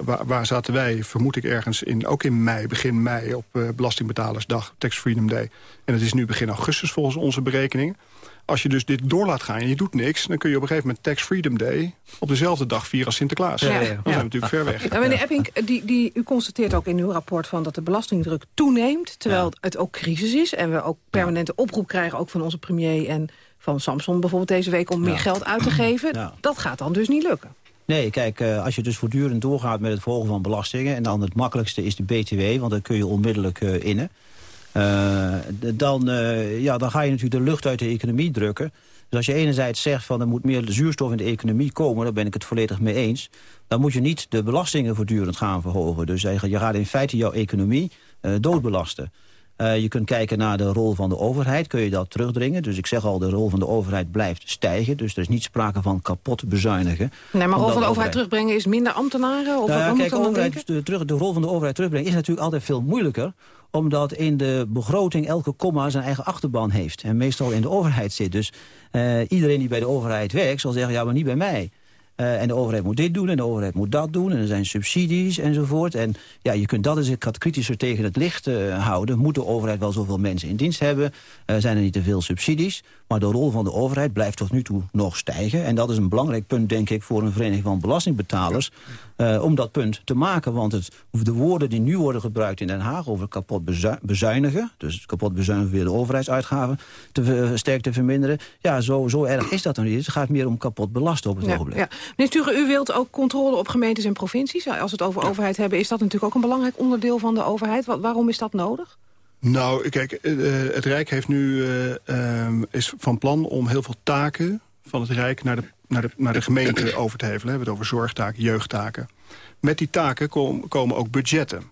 waar, waar, zaten wij, vermoed ik ergens, in, ook in mei, begin mei, op uh, Belastingbetalersdag, Tax Freedom Day. En het is nu begin augustus volgens onze berekeningen als je dus dit door laat gaan en je doet niks... dan kun je op een gegeven moment Tax Freedom Day... op dezelfde dag vieren als Sinterklaas. Ja, ja. Dat is natuurlijk ver weg. Ja, meneer Epping, die, die, u constateert ook in uw rapport... van dat de belastingdruk toeneemt, terwijl het ook crisis is... en we ook permanente oproep krijgen, ook van onze premier... en van Samson bijvoorbeeld deze week om meer geld uit te geven. Dat gaat dan dus niet lukken. Nee, kijk, uh, als je dus voortdurend doorgaat met het volgen van belastingen... en dan het makkelijkste is de BTW, want dan kun je onmiddellijk uh, innen... Uh, dan, uh, ja, dan ga je natuurlijk de lucht uit de economie drukken. Dus als je enerzijds zegt van er moet meer zuurstof in de economie komen... daar ben ik het volledig mee eens. Dan moet je niet de belastingen voortdurend gaan verhogen. Dus je gaat in feite jouw economie uh, doodbelasten. Uh, je kunt kijken naar de rol van de overheid, kun je dat terugdringen. Dus ik zeg al, de rol van de overheid blijft stijgen. Dus er is niet sprake van kapot bezuinigen. Nee, maar rol van de overheid terugbrengen is minder ambtenaren? Of nou ja, kijk, overheid, de, terug, de rol van de overheid terugbrengen is natuurlijk altijd veel moeilijker omdat in de begroting elke komma zijn eigen achterban heeft. En meestal in de overheid zit. Dus uh, iedereen die bij de overheid werkt zal zeggen, ja, maar niet bij mij. Uh, en de overheid moet dit doen en de overheid moet dat doen. En er zijn subsidies enzovoort. En ja, je kunt dat eens wat kritischer tegen het licht uh, houden. Moet de overheid wel zoveel mensen in dienst hebben? Zijn er niet te veel subsidies? Maar de rol van de overheid blijft tot nu toe nog stijgen. En dat is een belangrijk punt, denk ik, voor een vereniging van belastingbetalers. Uh, om dat punt te maken. Want het, de woorden die nu worden gebruikt in Den Haag over kapot bezuinigen... dus kapot bezuinigen weer de overheidsuitgaven te, sterk te verminderen... ja, zo, zo erg is dat nog niet. Het gaat meer om kapot belasten op het ja, ogenblik. Ja. Meneer Sturen, u wilt ook controle op gemeentes en provincies. Als we het over overheid hebben, is dat natuurlijk ook een belangrijk onderdeel van de overheid. waarom is dat nodig? Nou, kijk, uh, het Rijk heeft nu, uh, um, is van plan om heel veel taken van het Rijk naar de, naar de, naar de gemeente over te hevelen. We hebben het over zorgtaken, jeugdtaken. Met die taken kom, komen ook budgetten.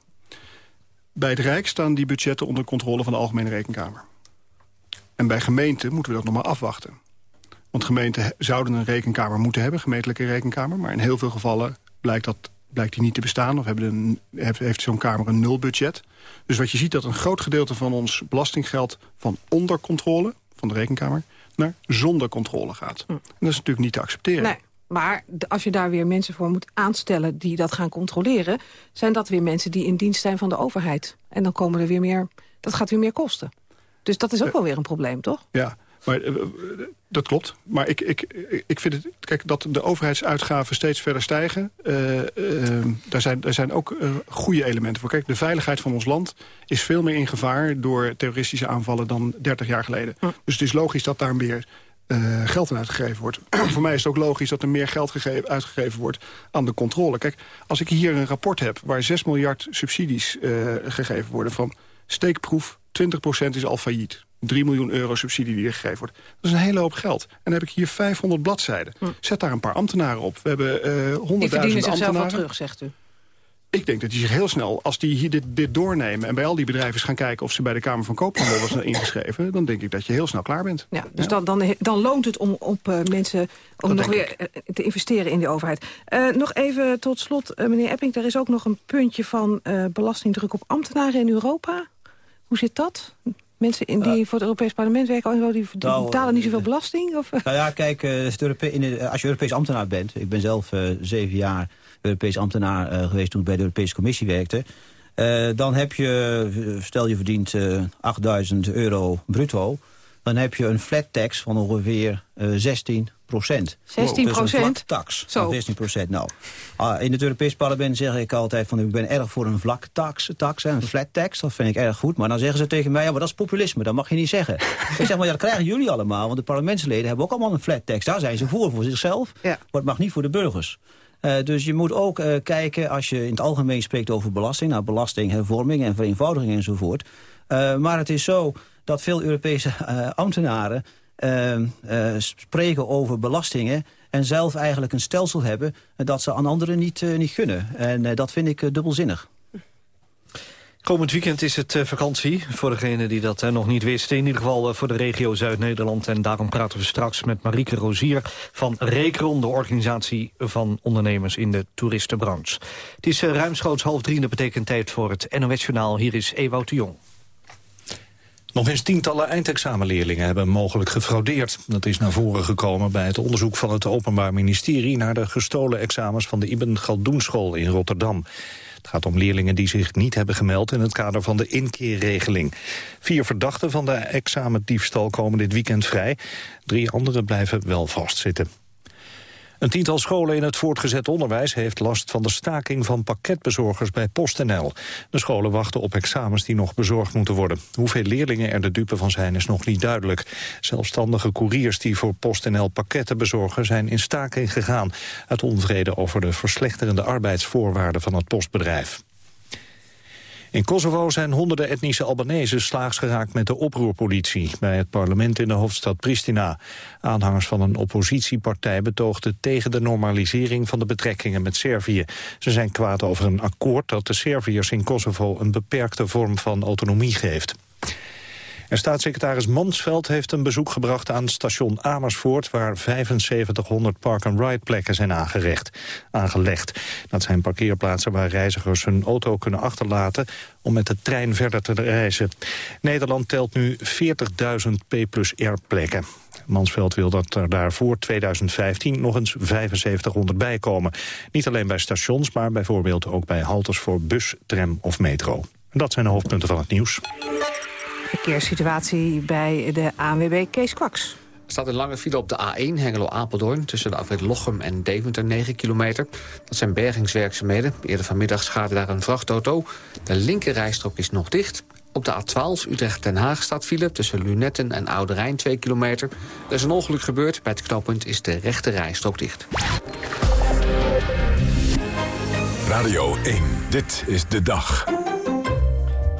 Bij het Rijk staan die budgetten onder controle van de Algemene Rekenkamer. En bij gemeenten moeten we dat nog maar afwachten. Want gemeenten zouden een rekenkamer moeten hebben, gemeentelijke rekenkamer. Maar in heel veel gevallen blijkt, dat, blijkt die niet te bestaan... of heeft zo'n kamer een nulbudget. Dus wat je ziet dat een groot gedeelte van ons belastinggeld... van onder controle, van de rekenkamer, naar zonder controle gaat. En dat is natuurlijk niet te accepteren. Nee. Maar als je daar weer mensen voor moet aanstellen die dat gaan controleren... zijn dat weer mensen die in dienst zijn van de overheid. En dan komen er weer meer, dat gaat weer meer kosten. Dus dat is ook wel weer een probleem, toch? Ja, maar uh, dat klopt. Maar ik, ik, ik vind het... Kijk, dat de overheidsuitgaven steeds verder stijgen... Uh, uh, daar, zijn, daar zijn ook goede elementen voor. Kijk, de veiligheid van ons land is veel meer in gevaar... door terroristische aanvallen dan 30 jaar geleden. Hm. Dus het is logisch dat daar meer uh, geld aan uitgegeven wordt. [clears throat] Voor mij is het ook logisch dat er meer geld gegeven, uitgegeven wordt aan de controle. Kijk, als ik hier een rapport heb waar 6 miljard subsidies uh, gegeven worden... van steekproef, 20% is al failliet. 3 miljoen euro subsidie die er gegeven wordt. Dat is een hele hoop geld. En dan heb ik hier 500 bladzijden. Hm. Zet daar een paar ambtenaren op. We hebben uh, 100.000 ambtenaren. Die verdienen zichzelf wel terug, zegt u. Ik denk dat die zich heel snel, als die hier dit, dit doornemen... en bij al die bedrijven gaan kijken of ze bij de Kamer van Koophandel was ingeschreven... dan denk ik dat je heel snel klaar bent. Ja, dus Dan, dan, dan loont het om op uh, mensen om nog weer ik. te investeren in de overheid. Uh, nog even tot slot, uh, meneer Epping, er is ook nog een puntje van belastingdruk op ambtenaren in Europa. Hoe zit dat? Mensen in die voor het Europees Parlement werken, die, die nou, betalen niet zoveel belasting? Of? Nou ja, kijk, als je Europees ambtenaar bent... ik ben zelf zeven jaar Europees ambtenaar geweest toen ik bij de Europese Commissie werkte. Dan heb je, stel je verdient uh, 8000 euro bruto... dan heb je een flat tax van ongeveer 16 procent. 16 procent? Dus tax. Zo. 16 procent. Nou, uh, in het Europees Parlement zeg ik altijd van ik ben erg voor een vlak tax, tax een flat tax. Dat vind ik erg goed. Maar dan zeggen ze tegen mij, ja, maar dat is populisme. Dat mag je niet zeggen. ik zeg maar, ja, dat krijgen jullie allemaal. Want de parlementsleden hebben ook allemaal een flat tax. Daar zijn ze voor, voor zichzelf. Ja. Maar het mag niet voor de burgers. Uh, dus je moet ook uh, kijken, als je in het algemeen spreekt over belasting... naar belastinghervorming en vereenvoudiging enzovoort. Uh, maar het is zo dat veel Europese ambtenaren spreken over belastingen... en zelf eigenlijk een stelsel hebben dat ze aan anderen niet, niet gunnen. En dat vind ik dubbelzinnig. Komend weekend is het vakantie, voor degenen die dat nog niet wisten. In ieder geval voor de regio Zuid-Nederland. En daarom praten we straks met Marieke Rozier van Rekron... de organisatie van ondernemers in de toeristenbranche. Het is ruimschoots half drie en dat betekent tijd voor het NOS-journaal. Hier is Ewout de Jong. Nog eens tientallen eindexamenleerlingen hebben mogelijk gefraudeerd. Dat is naar voren gekomen bij het onderzoek van het Openbaar Ministerie... naar de gestolen examens van de Ibn Galdoenschool in Rotterdam. Het gaat om leerlingen die zich niet hebben gemeld in het kader van de inkeerregeling. Vier verdachten van de examendiefstal komen dit weekend vrij. Drie anderen blijven wel vastzitten. Een tiental scholen in het voortgezet onderwijs heeft last van de staking van pakketbezorgers bij PostNL. De scholen wachten op examens die nog bezorgd moeten worden. Hoeveel leerlingen er de dupe van zijn is nog niet duidelijk. Zelfstandige couriers die voor PostNL pakketten bezorgen zijn in staking gegaan. Uit onvrede over de verslechterende arbeidsvoorwaarden van het postbedrijf. In Kosovo zijn honderden etnische Albanese slaags geraakt met de oproerpolitie bij het parlement in de hoofdstad Pristina. Aanhangers van een oppositiepartij betoogden tegen de normalisering van de betrekkingen met Servië. Ze zijn kwaad over een akkoord dat de Serviërs in Kosovo een beperkte vorm van autonomie geeft. En staatssecretaris Mansveld heeft een bezoek gebracht aan station Amersfoort... waar 7500 park-and-ride plekken zijn aangelegd. Dat zijn parkeerplaatsen waar reizigers hun auto kunnen achterlaten... om met de trein verder te reizen. Nederland telt nu 40.000 P plus R plekken. Mansveld wil dat er daar voor 2015 nog eens 7500 bij komen. Niet alleen bij stations, maar bijvoorbeeld ook bij haltes voor bus, tram of metro. Dat zijn de hoofdpunten van het nieuws. Verkeerssituatie bij de ANWB Kees Kwaks. Er staat een lange file op de A1 Hengelo-Apeldoorn... tussen de afrit Lochem en Deventer, 9 kilometer. Dat zijn bergingswerkzaamheden. Eerder vanmiddag schade daar een vrachtauto. De linkerrijstrook is nog dicht. Op de A12 Utrecht-Den Haag staat file tussen Lunetten en Oude Rijn 2 kilometer. Er is een ongeluk gebeurd. Bij het knooppunt is de rechte rijstrook dicht. Radio 1, dit is de dag.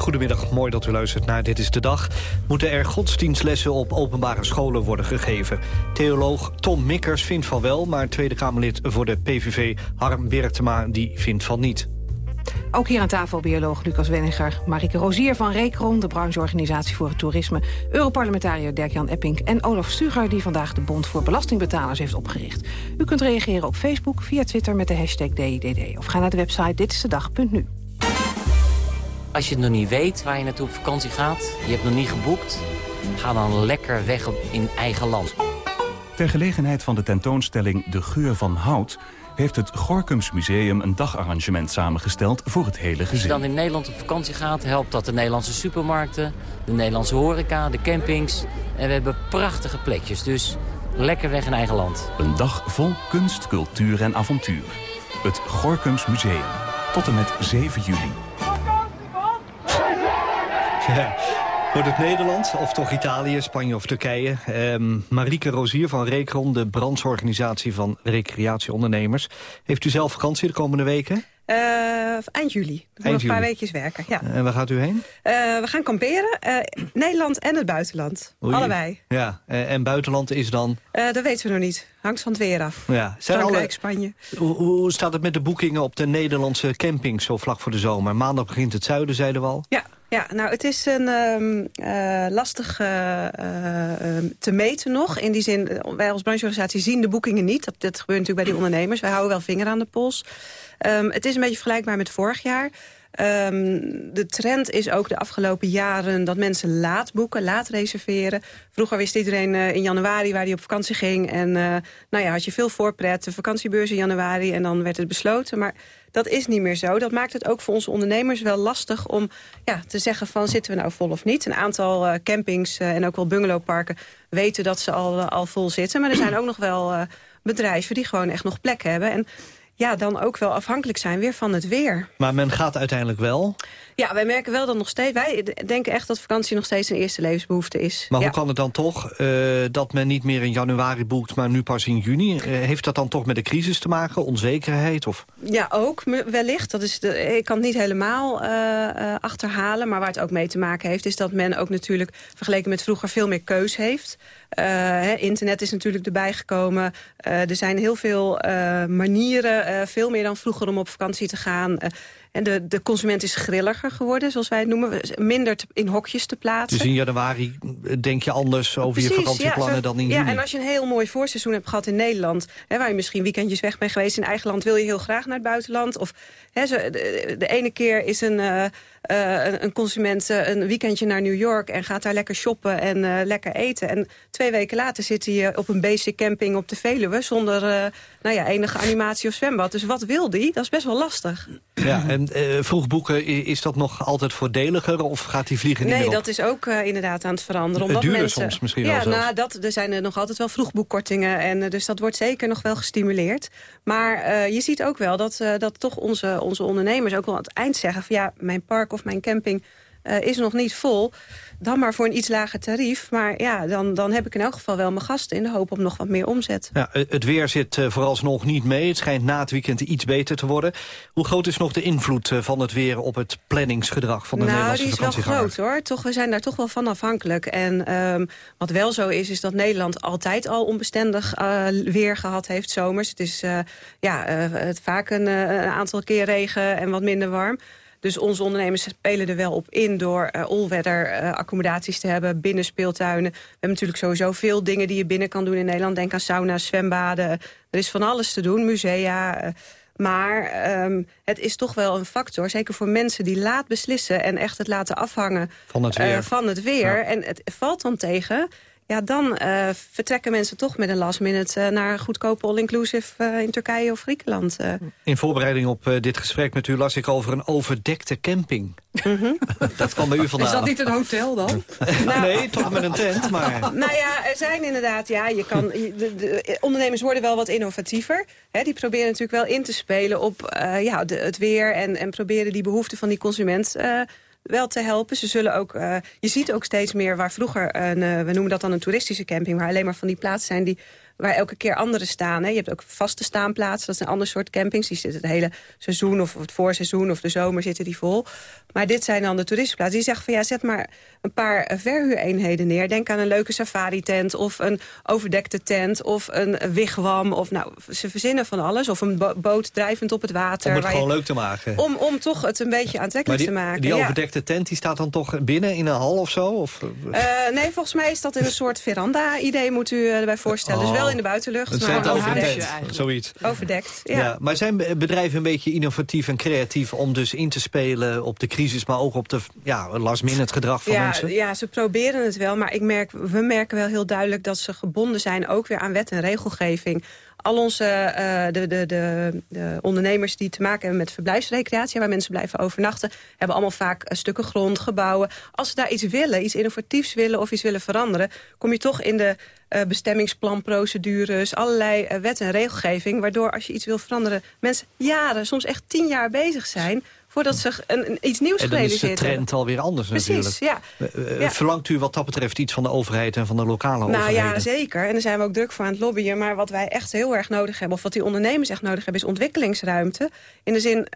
Goedemiddag, mooi dat u luistert naar Dit is de Dag. Moeten er godsdienstlessen op openbare scholen worden gegeven? Theoloog Tom Mikkers vindt van wel, maar Tweede Kamerlid voor de PVV Harm Bertema die vindt van niet. Ook hier aan tafel bioloog Lucas Wenninger, Marike Rozier van Rekron... de brancheorganisatie voor het toerisme, Europarlementariër Dirk-Jan Epping... en Olaf Stuger, die vandaag de Bond voor Belastingbetalers heeft opgericht. U kunt reageren op Facebook, via Twitter met de hashtag DIDD... of ga naar de website ditstedag.nu. Als je het nog niet weet waar je naartoe op vakantie gaat, je hebt nog niet geboekt... ga dan lekker weg in eigen land. Ter gelegenheid van de tentoonstelling De Geur van Hout... heeft het Gorkums Museum een dagarrangement samengesteld voor het hele Als je gezin. dan in Nederland op vakantie gaat, helpt dat de Nederlandse supermarkten... de Nederlandse horeca, de campings. En we hebben prachtige plekjes, dus lekker weg in eigen land. Een dag vol kunst, cultuur en avontuur. Het Gorkums Museum. Tot en met 7 juli. Ja. Wordt het Nederland, of toch Italië, Spanje of Turkije? Ehm Marieke Rozier van Recron, de brancheorganisatie van recreatieondernemers. Heeft u zelf vakantie de komende weken? Eh, eind juli. We gaan nog een paar weekjes werken. Ja. En waar gaat u heen? Eh, we gaan kamperen. eh, Nederland en het buitenland. Oei. Allebei. Ja, en buitenland is dan... Dat weten we nog niet. Hangt van het weer af. Ja, zijn Frankrijk, alle, Spanje. hoe, hoe staat het met de boekingen op de Nederlandse campings zo vlak voor de zomer? Maandag begint het zuiden, zeiden we al. Ja, ja, nou het is een ehm, eh, lastig eh, eh, ehm, te meten nog. In die zin, wij als brancheorganisatie zien de boekingen niet. Dat, dat gebeurt natuurlijk bij die ondernemers. Wij houden wel vinger aan de pols. Ehm, het is een beetje vergelijkbaar met vorig jaar. Ehm, de trend is ook de afgelopen jaren dat mensen laat boeken, laat reserveren. Vroeger wist iedereen eh, in januari waar hij op vakantie ging. En eh, nou ja, had je veel voorpret, de vakantiebeurs in januari en dan werd het besloten. Maar dat is niet meer zo. Dat maakt het ook voor onze ondernemers wel lastig om ja, te zeggen van zitten we nou vol of niet. Een aantal eh, campings en ook wel bungalowparken weten dat ze al, al vol zitten. Maar er zijn ook nog wel bedrijven die gewoon echt nog plek hebben. En ja, dan ook wel afhankelijk zijn weer van het weer. Maar men gaat uiteindelijk wel. Ja, wij merken wel dat nog steeds... Wij denken echt dat vakantie nog steeds een eerste levensbehoefte is. Maar ja. hoe kan het dan toch eh, dat men niet meer in januari boekt, maar nu pas in juni? Eh, heeft dat dan toch met de crisis te maken, onzekerheid? Of? Ja, ook wellicht. Dat is de, ik kan het niet helemaal eh, achterhalen. Maar waar het ook mee te maken heeft... is dat men ook natuurlijk vergeleken met vroeger veel meer keus heeft. Hè, internet is natuurlijk erbij gekomen. Er zijn heel veel manieren, veel meer dan vroeger om op vakantie te gaan. Eh, en de, de consument is grilliger geworden, zoals wij het noemen. Minder te- in hokjes te plaatsen. Dus in januari denk je anders over je vakantieplannen zo- dan in ja, juni? en als je een heel mooi voorseizoen hebt gehad in Nederland... Hè, waar je misschien weekendjes weg bent geweest in eigen land... wil je heel graag naar het buitenland. Of hè, zo, de, de ene keer is een, eh, eh, een- consument eh, een weekendje naar New York... en gaat daar lekker shoppen en eh, lekker eten. En twee weken later zit hij op een basic camping op de Veluwe... zonder nou ja, enige animatie of zwembad. Dus wat wil die? Dat is best wel lastig. Ja, en vroeg boeken, is dat nog altijd voordeliger of gaat die vliegen niet Nee, meer dat is ook inderdaad aan het veranderen. Omdat duurde mensen, soms misschien ja, wel zelfs. Nou, dat, er zijn er nog altijd wel vroegboekkortingen. En, dus dat wordt zeker nog wel gestimuleerd. Maar je ziet ook wel dat, dat toch onze, onze ondernemers ook wel aan het eind zeggen... van ja, mijn park of mijn camping eh, is nog niet vol. Dan maar voor een iets lager tarief. Maar ja, dan, dan heb ik in elk geval wel mijn gasten... in de hoop op nog wat meer omzet. Ja, eh, het weer zit eh, vooralsnog niet mee. Het schijnt na het weekend iets beter te worden. Hoe groot is nog de invloed van het weer op het planningsgedrag van de nou, Nederlandse die is wel groot hoor. Toch, we zijn daar toch wel van afhankelijk. En ehm, wat wel zo is, is dat Nederland altijd al onbestendig weer gehad heeft zomers. Het is ja, het vaak een, een aantal keer regen en wat minder warm. Dus onze ondernemers spelen er wel op in door eh, all-weather eh, accommodaties te hebben, binnen speeltuinen. We hebben natuurlijk sowieso veel dingen die je binnen kan doen in Nederland. Denk aan sauna's, zwembaden. Er is van alles te doen, musea. eh, maar ehm, het is toch wel een factor, zeker voor mensen die laat beslissen... en echt het laten afhangen Van het weer. van het weer. En het valt dan tegen... Ja, dan eh, vertrekken mensen toch met een last minute uh, naar goedkope all-inclusive uh, in Turkije of Griekenland. Uh. In voorbereiding op uh, dit gesprek met u las ik over een overdekte camping. Mm -hmm. [laughs] dat kwam bij u vandaan. Is dat niet een hotel dan? [laughs] nou, nee, toch met een tent. Maar... nou ja, er zijn inderdaad, ja, je kan, de, de ondernemers worden wel wat innovatiever. Hè, die proberen natuurlijk wel in te spelen op uh, ja, de, het weer en, en proberen die behoeften van die consument uh, wel te helpen. Ze zullen ook, uh, je ziet ook steeds meer waar vroeger, een, uh, we noemen dat dan een toeristische camping... waar alleen maar van die plaatsen zijn die waar elke keer andere staan. Hè. Je hebt ook vaste staanplaatsen, dat is een ander soort campings. Die zitten het hele seizoen of het voorseizoen of de zomer zitten die vol. Maar dit zijn dan de toeristenplaatsen. Die zeggen van ja, zet maar een paar eh, verhuureenheden neer. Denk aan een leuke safari-tent of een overdekte tent of een wigwam. Of nou, ze verzinnen van alles. Of een boot drijvend op het water. Om het gewoon leuk te maken. Om, om toch het een beetje aantrekkelijk die, te maken. Die overdekte tent die staat dan toch binnen in een hal of zo? Of? Uh, nee, volgens mij is dat in een soort veranda-idee moet u erbij voorstellen. Dus wel in de buitenlucht, het maar overdekt. Zoiets. Overdekt, ja. ja. Maar zijn bedrijven een beetje innovatief en creatief om dus in te spelen op de crisis, maar ook op de ja, last minute gedrag van ja, mensen? Ja, ze proberen het wel, maar ik merk, we merken wel heel duidelijk dat ze gebonden zijn ook weer aan wet en regelgeving al onze uh, de, de, de, de, ondernemers die te maken hebben met verblijfsrecreatie... waar mensen blijven overnachten, hebben allemaal vaak uh, stukken grond, gebouwen. Als ze daar iets willen, iets innovatiefs willen of iets willen veranderen... kom je toch in de uh, bestemmingsplanprocedures, allerlei wet en regelgeving... waardoor als je iets wil veranderen, mensen jaren, soms echt tien jaar bezig zijn voordat ze een, iets nieuws. En dan is de trend alweer anders Precies, natuurlijk. Ja. ja. Verlangt u wat dat betreft iets van de overheid en van de lokale nou, overheden? Nou ja, zeker. En daar zijn we ook druk voor aan het lobbyen. Maar wat wij echt heel erg nodig hebben... of wat die ondernemers echt nodig hebben... is ontwikkelingsruimte. In de zin,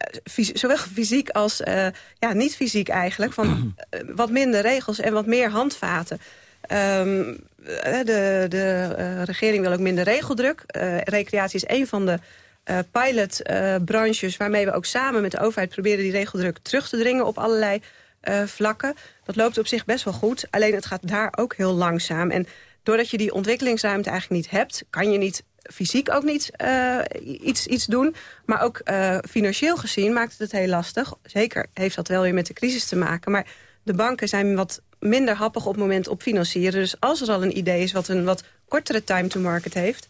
zowel fysiek als uh, ja, niet fysiek eigenlijk... van [clears throat] wat minder regels en wat meer handvaten. Um, de de uh, regering wil ook minder regeldruk. recreatie is een van de pilotbranches... Uh, waarmee we ook samen met de overheid proberen die regeldruk terug te dringen op allerlei uh, vlakken. Dat loopt op zich best wel goed. Alleen het gaat daar ook heel langzaam. En doordat je die ontwikkelingsruimte eigenlijk niet hebt... kan je niet fysiek ook niet iets, iets doen. Maar ook financieel gezien maakt het het heel lastig. Zeker heeft dat wel weer met de crisis te maken. Maar de banken zijn wat minder happig op het moment op financieren. Dus als er al een idee is wat een wat kortere time to market heeft...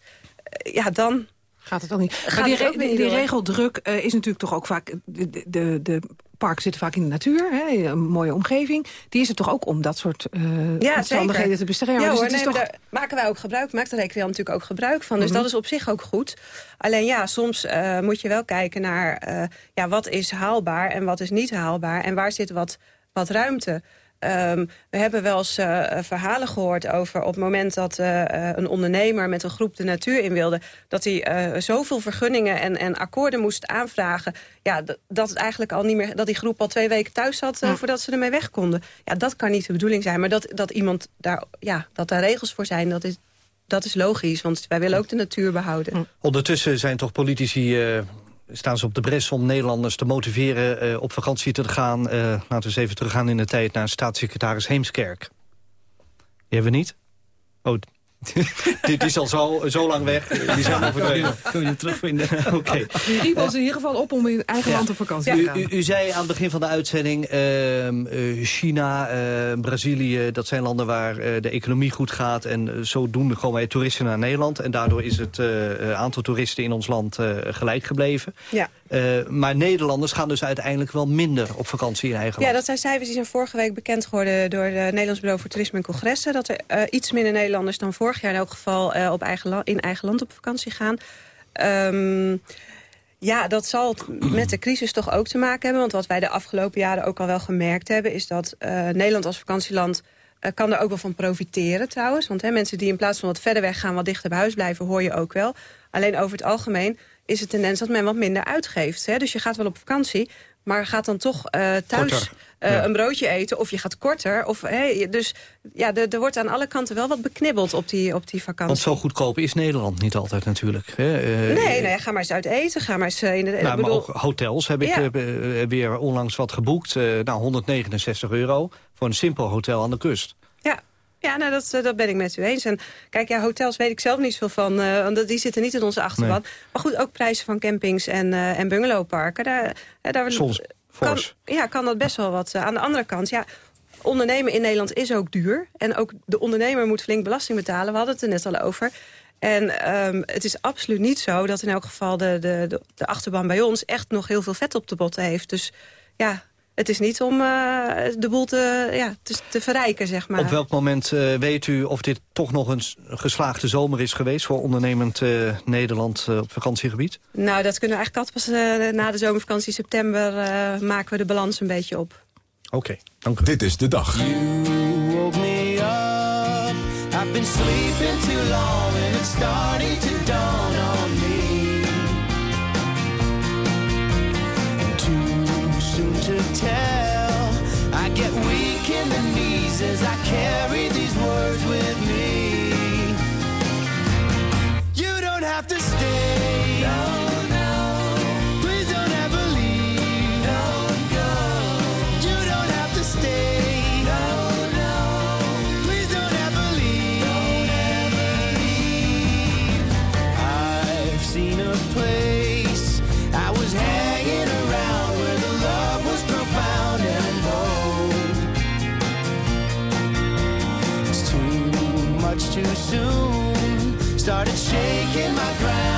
ja, dan Gaat het ook niet. maar die, re die, die regeldruk uh, is natuurlijk toch ook vaak... De, de, de parken zitten vaak in de natuur, hè, een mooie omgeving. Die is er toch ook om dat soort uh, ja, omstandigheden te beschermen. Ja, dus hoor, nee, toch... daar maken wij ook gebruik, maakt de recreant natuurlijk ook gebruik van. Dus Mhm. dat is op zich ook goed. Alleen ja, soms uh, moet je wel kijken naar ja, wat is haalbaar en wat is niet haalbaar. En waar zit wat, wat ruimte. Um, we hebben wel eens uh, verhalen gehoord over op het moment dat uh, een ondernemer met een groep de natuur in wilde, dat hij uh, zoveel vergunningen en, en akkoorden moest aanvragen, ja, dat het eigenlijk al niet meer, dat die groep al twee weken thuis zat ja. voordat ze ermee weg konden. Ja, dat kan niet de bedoeling zijn, maar dat, dat iemand daar, ja, dat daar regels voor zijn, dat is, dat is logisch, want wij willen ook de natuur behouden. Ondertussen zijn toch politici staan ze op de bres om Nederlanders te motiveren uh, op vakantie te gaan. Uh, laten we eens even teruggaan in de tijd naar staatssecretaris Heemskerk. Die hebben we niet? Oh, [laughs] dit is al zo, zo lang weg. Die zijn al verdwenen. Kun je terugvinden? [laughs] Oké. Okay. Die ons in ieder geval op om in eigen ja. land op vakantie te gaan. U, u, u, zei aan het begin van de uitzending... Uh, China, Brazilië, dat zijn landen waar de economie goed gaat... en zodoende komen wij toeristen naar Nederland. En daardoor is het aantal toeristen in ons land gelijk gebleven. Ja. Uh, maar Nederlanders gaan dus uiteindelijk wel minder op vakantie in eigen ja, land. dat zijn cijfers die zijn vorige week bekend geworden... door het Nederlands Bureau voor Toerisme en Congressen. Dat er uh, iets minder Nederlanders dan jaar in elk geval... Uh, op eigen in eigen land op vakantie gaan. Um, ja, dat zal met de crisis toch ook te maken hebben. Want wat wij de afgelopen jaren ook al wel gemerkt hebben... is dat Nederland als vakantieland... Uh, kan er ook wel van profiteren trouwens. Want hè, mensen die in plaats van wat verder weg gaan... wat dichter bij huis blijven, hoor je ook wel. Alleen over het algemeen is de tendens dat men wat minder uitgeeft. Hè? Dus je gaat wel op vakantie, maar gaat dan toch thuis uh, ja. een broodje eten... of je gaat korter. Of, hey, dus ja, er wordt aan alle kanten wel wat beknibbeld op die, op die vakantie. Want zo goedkoop is Nederland niet altijd natuurlijk. Hè? Uh, nee, nee, ga maar eens uit eten. Ga maar eens in de, nou, bedoel... Maar ook hotels heb ik ja. weer onlangs wat geboekt. nou, 169 euro voor een simpel hotel aan de kust. Ja, ja, nou, dat, dat ben ik met u eens. En kijk, ja, hotels weet ik zelf niet zoveel van. Uh, want die zitten niet in onze achterban. Nee. Maar goed, ook prijzen van campings en, uh, en bungalowparken. Daar, daar Soms kan, ja, kan dat best wel wat. Uh, aan de andere kant, ja, ondernemen in Nederland is ook duur. En ook de ondernemer moet flink belasting betalen. We hadden het er net al over. En um, het is absoluut niet zo dat in elk geval de, de, de, de achterban bij ons... echt nog heel veel vet op de botten heeft. Dus ja, het is niet om uh, de boel te, ja, te, te, verrijken, zeg maar. Op welk moment uh, weet u of dit toch nog een geslaagde zomer is geweest... voor ondernemend uh, Nederland op vakantiegebied? Nou, dat kunnen we eigenlijk altijd pas na de zomervakantie september... maken we de balans een beetje op. Oké, okay, dank u. Dit is de dag. You woke me up. I've been sleeping too long tell Started shaking my ground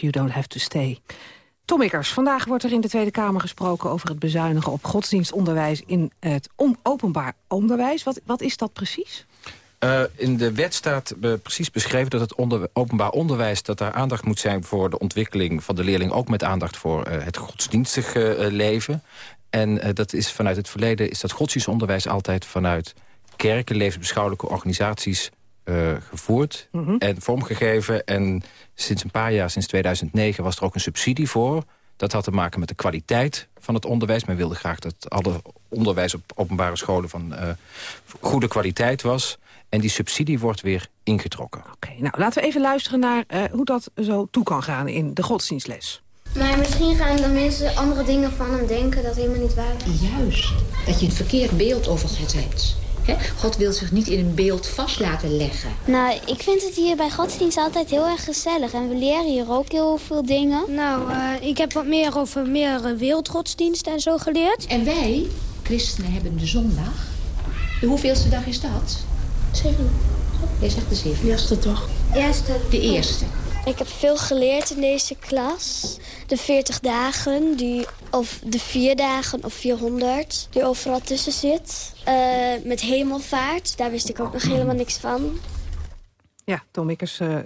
you don't have to stay. Tom Ikkers, vandaag wordt er in de Tweede Kamer gesproken... over het bezuinigen op godsdienstonderwijs in het openbaar onderwijs. Wat, wat is dat precies? Eh, in de wet staat eh, precies beschreven dat het onder, openbaar onderwijs... dat daar aandacht moet zijn voor de ontwikkeling van de leerling... ook met aandacht voor eh, het godsdienstige leven. En dat is vanuit het verleden is dat godsdienstonderwijs altijd vanuit kerken, levensbeschouwelijke organisaties eh, gevoerd en vormgegeven. En sinds een paar jaar, sinds 2009, was er ook een subsidie voor. Dat had te maken met de kwaliteit van het onderwijs. Men wilde graag dat alle onderwijs op openbare scholen van eh, goede kwaliteit was. En die subsidie wordt weer ingetrokken. Oké, nou laten we even luisteren naar eh, hoe dat zo toe kan gaan in de godsdienstles. Maar misschien gaan de mensen andere dingen van hem denken dat helemaal niet waar is. Juist, dat je een verkeerd beeld over God hebt. Hè? God wil zich niet in een beeld vast laten leggen. Nou, ik vind het hier bij godsdienst altijd heel erg gezellig. En we leren hier ook heel veel dingen. Nou, eh, ik heb wat meer over meer wereldgodsdiensten en zo geleerd. En wij, christenen, hebben de zondag. De hoeveelste dag is dat? Zeven. Jij zegt de zeven. Eerste toch? Eerste. De eerste. Ik heb veel geleerd in deze klas. De 40 dagen, die, of de vier dagen of 400, die overal tussen zit. Eh, met hemelvaart, daar wist ik ook nog helemaal niks van. Ja, Tom Ikkers, eh,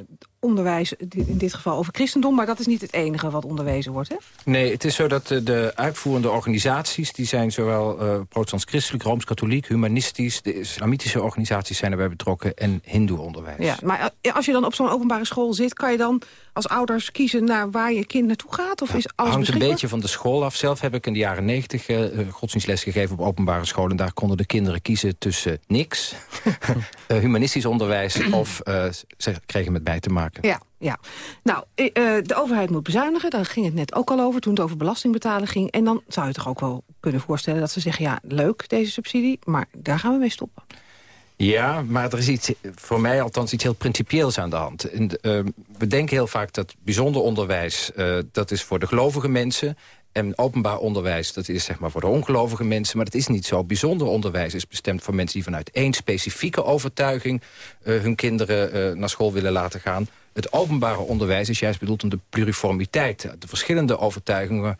onderwijs in dit geval over christendom... maar dat is niet het enige wat onderwezen wordt, hè? Nee, het is zo dat eh, de uitvoerende organisaties... die zijn zowel eh protestants-christelijk, rooms-katholiek, humanistisch... de islamitische organisaties zijn erbij betrokken en hindoe-onderwijs. Ja, maar als je dan op zo'n openbare school zit... kan je dan als ouders kiezen naar waar je kind naartoe gaat? Of is alles hangt een beetje van de school af. Zelf heb ik in de jaren negentig uh, godsdienstles gegeven op openbare scholen. Daar konden de kinderen kiezen tussen niks, uh, [laughs] humanistisch onderwijs... of uh, ze kregen met mij te maken. Ja, ja. Nou, de overheid moet bezuinigen. Daar ging het net ook al over toen het over belastingbetalen ging. En dan zou je toch ook wel kunnen voorstellen dat ze zeggen... ja, leuk deze subsidie, maar daar gaan we mee stoppen. Ja, maar er is iets, voor mij althans iets heel principieels aan de hand. Uh, we denken heel vaak dat bijzonder onderwijs, uh, dat is voor de gelovige mensen... En openbaar onderwijs, dat is zeg maar voor de ongelovige mensen. Maar dat is niet zo. Bijzonder onderwijs is bestemd voor mensen die vanuit één specifieke overtuiging... Uh, hun kinderen uh, naar school willen laten gaan. Het openbare onderwijs is juist bedoeld om de pluriformiteit... de verschillende overtuigingen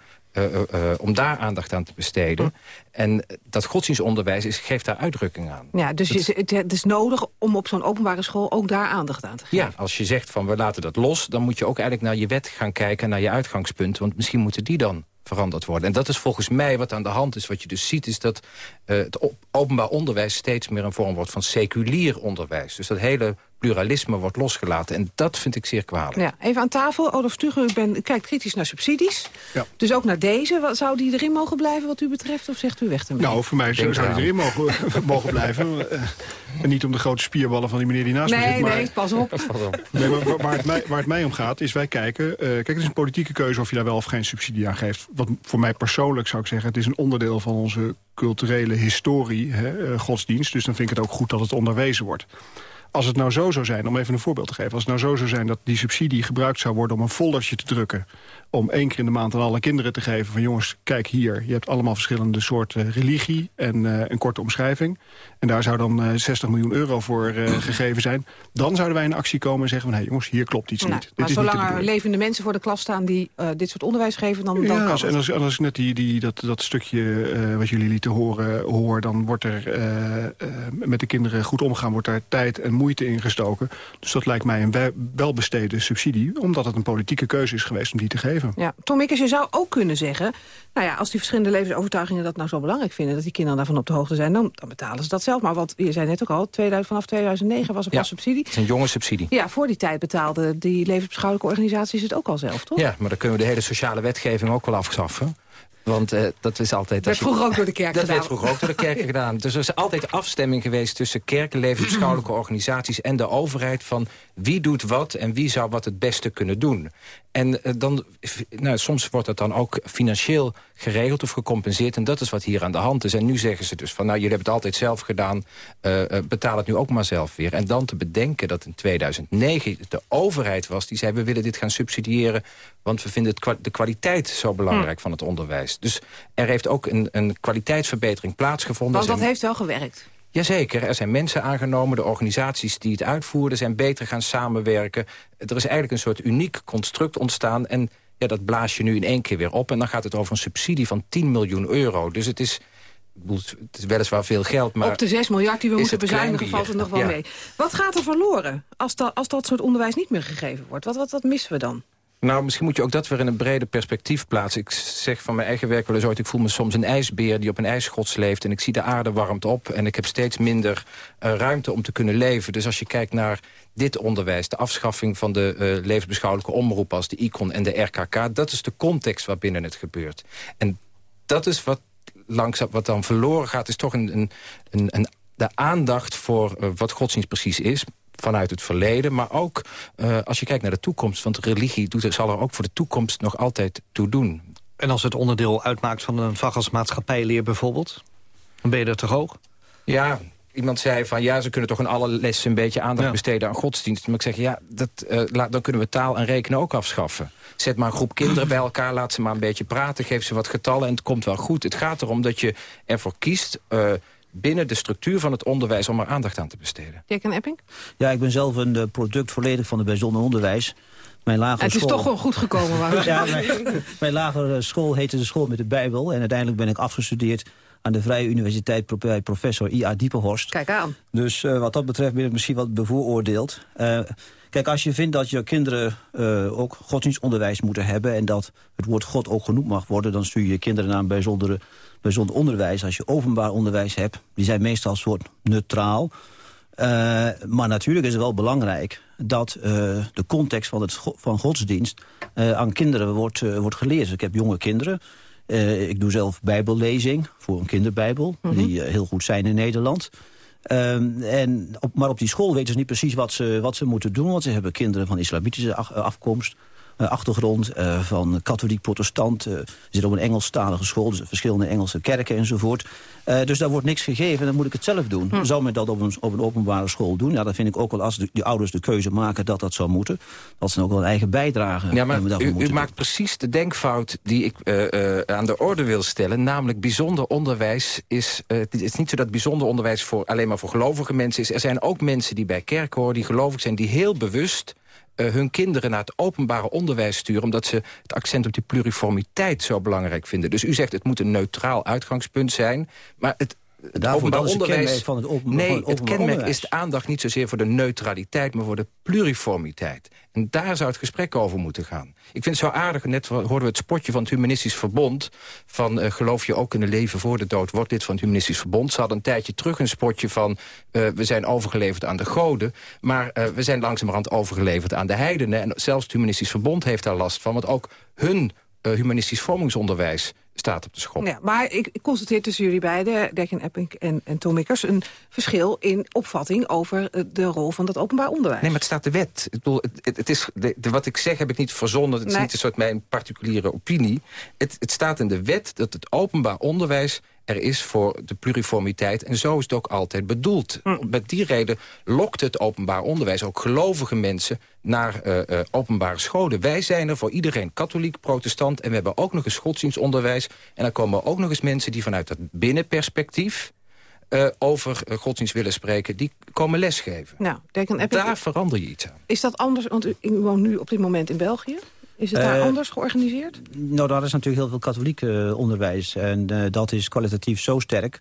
om daar aandacht aan te besteden. Hm. En dat godsdienstonderwijs is, geeft daar uitdrukking aan. Ja, dus het, het, het is nodig om op zo'n openbare school ook daar aandacht aan te geven. Ja, als je zegt van we laten dat los... dan moet je ook eigenlijk naar je wet gaan kijken, naar je uitgangspunten. Want misschien moeten die dan veranderd worden. En dat is volgens mij wat aan de hand is. Wat je dus ziet is dat uh, het openbaar onderwijs steeds meer een vorm wordt van seculier onderwijs. Dus dat hele pluralisme wordt losgelaten. En dat vind ik zeer kwalijk. Ja, even aan tafel. Olaf Stugger, u bent, kijkt kritisch naar subsidies. Ja. Dus ook naar deze. Wat, zou die erin mogen blijven wat u betreft? Of zegt u weg ermee? Nou, voor mij zou die erin mogen, [laughs] [laughs] mogen blijven. Uh, en niet om de grote spierballen van die meneer die naast nee, me zit. Maar, nee, pas op. [laughs] nee, maar waar, het mij, waar het mij om gaat, is wij kijken... Uh, kijk, het is een politieke keuze of je daar wel of geen subsidie aan geeft. Wat voor mij persoonlijk zou ik zeggen... het is een onderdeel van onze culturele historie, hè, uh, godsdienst. Dus dan vind ik het ook goed dat het onderwezen wordt. Als het nou zo zou zijn, om even een voorbeeld te geven... als het nou zo zou zijn dat die subsidie gebruikt zou worden... om een foldertje te drukken om één keer in de maand aan alle kinderen te geven... van jongens, kijk hier, je hebt allemaal verschillende soorten religie... en eh, een korte omschrijving. En daar zou dan eh, 60 miljoen euro voor eh, [clears throat] gegeven zijn. Dan zouden wij in actie komen en zeggen van... hé hey, jongens, hier klopt iets Nou, niet. Dit maar niet zolang er levende mensen voor de klas staan... die dit soort onderwijs geven, dan, dan Ja, kan als, en als, ik net die, die, dat, dat stukje wat jullie lieten horen hoor... dan wordt er met de kinderen goed omgaan, wordt daar tijd en moeite in gestoken. Dus dat lijkt mij een we- welbesteden subsidie... omdat het een politieke keuze is geweest om die te geven. Ja, Tom Mikkers, je zou ook kunnen zeggen... nou ja, als die verschillende levensovertuigingen dat nou zo belangrijk vinden... dat die kinderen daarvan op de hoogte zijn, dan, dan betalen ze dat zelf. Maar wat, je zei net ook al, 2000, vanaf 2009 was er Ja, pas subsidie. Het is een jonge subsidie. Ja, voor die tijd betaalden die levensbeschouwelijke organisaties het ook al zelf, toch? Ja, maar dan kunnen we de hele sociale wetgeving ook wel afschaffen. Want eh, dat is altijd... Dat werd vroeger ook door de kerk [laughs] dat gedaan. werd vroeger ook door de kerk [laughs] gedaan. Dus er is altijd afstemming geweest tussen kerken, levensbeschouwelijke [clears throat] organisaties en de overheid van wie doet wat en wie zou wat het beste kunnen doen. En eh, dan, nou, soms wordt dat dan ook financieel geregeld of gecompenseerd. En dat is wat hier aan de hand is. En nu zeggen ze dus van, nou, jullie hebben het altijd zelf gedaan. eh, betaal het nu ook maar zelf weer. En dan te bedenken dat in 2009 het de overheid was die zei... we willen dit gaan subsidiëren, want we vinden kwa- de kwaliteit zo belangrijk van het onderwijs. Dus er heeft ook een, een kwaliteitsverbetering plaatsgevonden. Want dat zijn- heeft wel gewerkt. Jazeker, er zijn mensen aangenomen, de organisaties die het uitvoerden... zijn beter gaan samenwerken. Er is eigenlijk een soort uniek construct ontstaan... en ja, dat blaas je nu in één keer weer op. En dan gaat het over een subsidie van 10 miljoen euro. Dus het is, ik bedoel, het is weliswaar veel geld, maar... Op de 6 miljard die we moeten bezuinigen valt het nog wel. Ja. mee. Wat gaat er verloren als dat, als dat soort onderwijs niet meer gegeven wordt? Wat, wat, wat missen we dan? Nou, misschien moet je ook dat weer in een breder perspectief plaatsen. Ik zeg van mijn eigen werk wel eens ooit... ik voel me soms een ijsbeer die op een ijsschots leeft... en ik zie de aarde warmt op en ik heb steeds minder eh, ruimte om te kunnen leven. Dus als je kijkt naar dit onderwijs... de afschaffing van de eh, levensbeschouwelijke omroep als de ICON en de RKK... dat is de context waarbinnen het gebeurt. En dat is wat langzaam wat dan verloren gaat... is toch een, een, een, de aandacht voor eh, wat godsdienst precies is vanuit het verleden, maar ook eh, als je kijkt naar de toekomst. Want religie doet, zal er ook voor de toekomst nog altijd toe doen. En als het onderdeel uitmaakt van een vak als maatschappijleer bijvoorbeeld... dan ben je er toch ook? Ja, iemand zei van ja, ze kunnen toch in alle lessen een beetje aandacht Ja. besteden aan godsdienst. Maar ik zeg ja, dat, eh, laat, dan kunnen we taal en rekenen ook afschaffen. Zet maar een groep kinderen bij elkaar, laat ze maar een beetje praten, geef ze wat getallen en het komt wel goed. Het gaat erom dat je ervoor kiest eh, binnen de structuur van het onderwijs om er aandacht aan te besteden. Dirk en Epping? Ja, ik ben zelf een eh, product volledig van het bijzonder onderwijs. Mijn lagere Het is school... toch wel goed gekomen. [laughs] Waar Ja, mijn, mijn lagere school heette de school met de Bijbel. En uiteindelijk ben ik afgestudeerd aan de Vrije Universiteit bij professor I.A. Diepenhorst. Kijk aan. Dus eh, wat dat betreft ben ik misschien wat bevooroordeeld. Eh, kijk, als je vindt dat je kinderen eh, ook godsdienstonderwijs moeten hebben... en dat het woord God ook genoemd mag worden... dan stuur je je kinderen naar een bijzondere, bijzonder onderwijs. Als je openbaar onderwijs hebt, die zijn meestal soort neutraal... Maar natuurlijk is het wel belangrijk dat de context van, het, van godsdienst aan kinderen wordt, wordt geleerd. Ik heb jonge kinderen. Eh, ik doe zelf bijbellezing voor een kinderbijbel, die eh, heel goed zijn in Nederland. Ehm, en op, maar op die school weten ze niet precies wat ze, wat ze moeten doen. Want ze hebben kinderen van islamitische ach- afkomst, eh, achtergrond, eh, van katholiek, protestant. eh, ze zitten op een Engelstalige school, dus verschillende Engelse kerken enzovoort. Eh, dus daar wordt niks gegeven, dan moet ik het zelf doen. Zou men dat op een, op een openbare school doen? Ja, dan vind ik ook wel als de, die ouders de keuze maken dat dat zou moeten. Dat ze dan ook wel een eigen bijdrage Ja, maar eh, u, u maakt precies de denkfout die ik eh, eh, aan de orde wil stellen. Namelijk bijzonder onderwijs is... eh, het is niet zo dat bijzonder onderwijs voor, alleen maar voor gelovige mensen is. Er zijn ook mensen die bij kerk horen, die gelovig zijn... die heel bewust eh, hun kinderen naar het openbare onderwijs sturen... omdat ze het accent op die pluriformiteit zo belangrijk vinden. Dus u zegt het moet een neutraal uitgangspunt zijn. Maar het, het Daarvoor, openbaar het onderwijs... kenmerk van het open- nee, van het kenmerk onderwijs. is de aandacht niet zozeer voor de neutraliteit... maar voor de pluriformiteit. En daar zou het gesprek over moeten gaan. Ik vind het zo aardig, net hoorden we het spotje van het Humanistisch Verbond... van eh, geloof je ook in een leven voor de dood, wordt dit van het Humanistisch Verbond. Ze hadden een tijdje terug een spotje van... eh, we zijn overgeleverd aan de goden... maar eh, we zijn langzamerhand overgeleverd aan de heidenen. En zelfs het Humanistisch Verbond heeft daar last van... want ook hun humanistisch vormingsonderwijs staat op de schop. Ja, maar ik, ik constateer tussen jullie beiden, Dirk Epping en, en Tom Mikkers... een verschil in opvatting over eh, de rol van dat openbaar onderwijs. Nee, maar het staat de wet. Ik bedoel, het, het, is, de, de- wat ik zeg heb ik niet verzonnen. Het is niet een soort mijn particuliere opinie. Het, het staat in de wet dat het openbaar onderwijs er is voor de pluriformiteit. En zo is het ook altijd bedoeld. Met die reden lokt het openbaar onderwijs ook gelovige mensen naar eh, eh, openbare scholen. Wij zijn er voor iedereen katholiek, protestant... en we hebben ook nog eens godsdienstonderwijs. En dan komen ook nog eens mensen die vanuit dat binnenperspectief... eh, over godsdienst willen spreken, die komen lesgeven. Nou, denk heb Daar verander je iets aan. Is dat anders? Want u, u woont nu op dit moment in België. Is het daar Eh, anders georganiseerd? Nou, daar is natuurlijk heel veel katholiek eh, onderwijs. En eh, dat is kwalitatief zo sterk...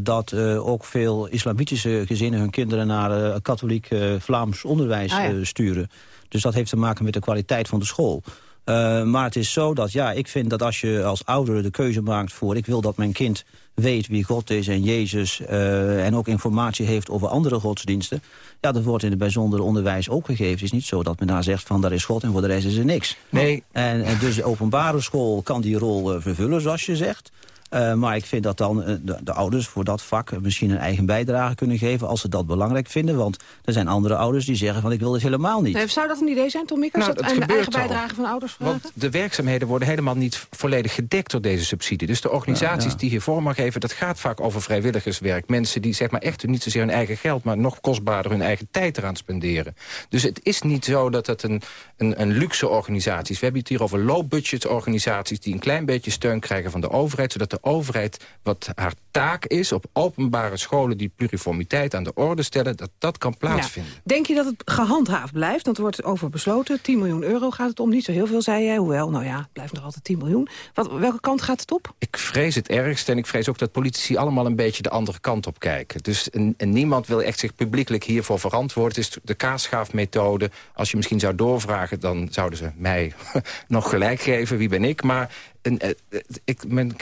dat ook veel islamitische gezinnen hun kinderen naar katholiek Vlaams onderwijs Ah, ja. sturen. Dus dat heeft te maken met de kwaliteit van de school. Eh, maar het is zo dat, ja, ik vind dat als je als ouder de keuze maakt voor... ik wil dat mijn kind weet wie God is en Jezus... eh, en ook informatie heeft over andere godsdiensten... ja, dat wordt in het bijzondere onderwijs ook gegeven. Het is niet zo dat men daar zegt van daar is God en voor de rest is er niks. Nee. En, en dus de openbare school kan die rol eh, vervullen, zoals je zegt... Eh, maar ik vind dat dan eh, de, de ouders voor dat vak misschien een eigen bijdrage kunnen geven... als ze dat belangrijk vinden. Want er zijn andere ouders die zeggen van ik wil dit helemaal niet. Nee, zou dat een idee zijn, Tom Mikkers? Nou, dat dat een eigen al. bijdrage van ouders vragen? Want de werkzaamheden worden helemaal niet volledig gedekt door deze subsidie. Dus de organisaties Ja, ja. die hier vorm mag geven... dat gaat vaak over vrijwilligerswerk. Mensen die zeg maar echt niet zozeer hun eigen geld... maar nog kostbaarder hun eigen tijd eraan spenderen. Dus het is niet zo dat het een, een, een luxe organisatie is. We hebben het hier over low-budget organisaties... die een klein beetje steun krijgen van de overheid... zodat de overheid wat haar taak is op openbare scholen... die pluriformiteit aan de orde stellen... dat dat kan plaatsvinden. Ja. Denk je dat het gehandhaafd blijft? Want er wordt over besloten. 10 miljoen euro gaat het om. Niet zo heel veel, zei jij. Hoewel, nou ja, het blijft nog altijd 10 miljoen. Wat, welke kant gaat het op? Ik vrees het ergst en ik vrees ook dat politici allemaal een beetje de andere kant op kijken. Dus en, en niemand wil echt zich publiekelijk hiervoor verantwoorden. Het is de kaasschaafmethode. Als je misschien zou doorvragen, dan zouden ze mij [laughs] nog gelijk geven. Wie ben ik? Maar eh, eh, ik, men,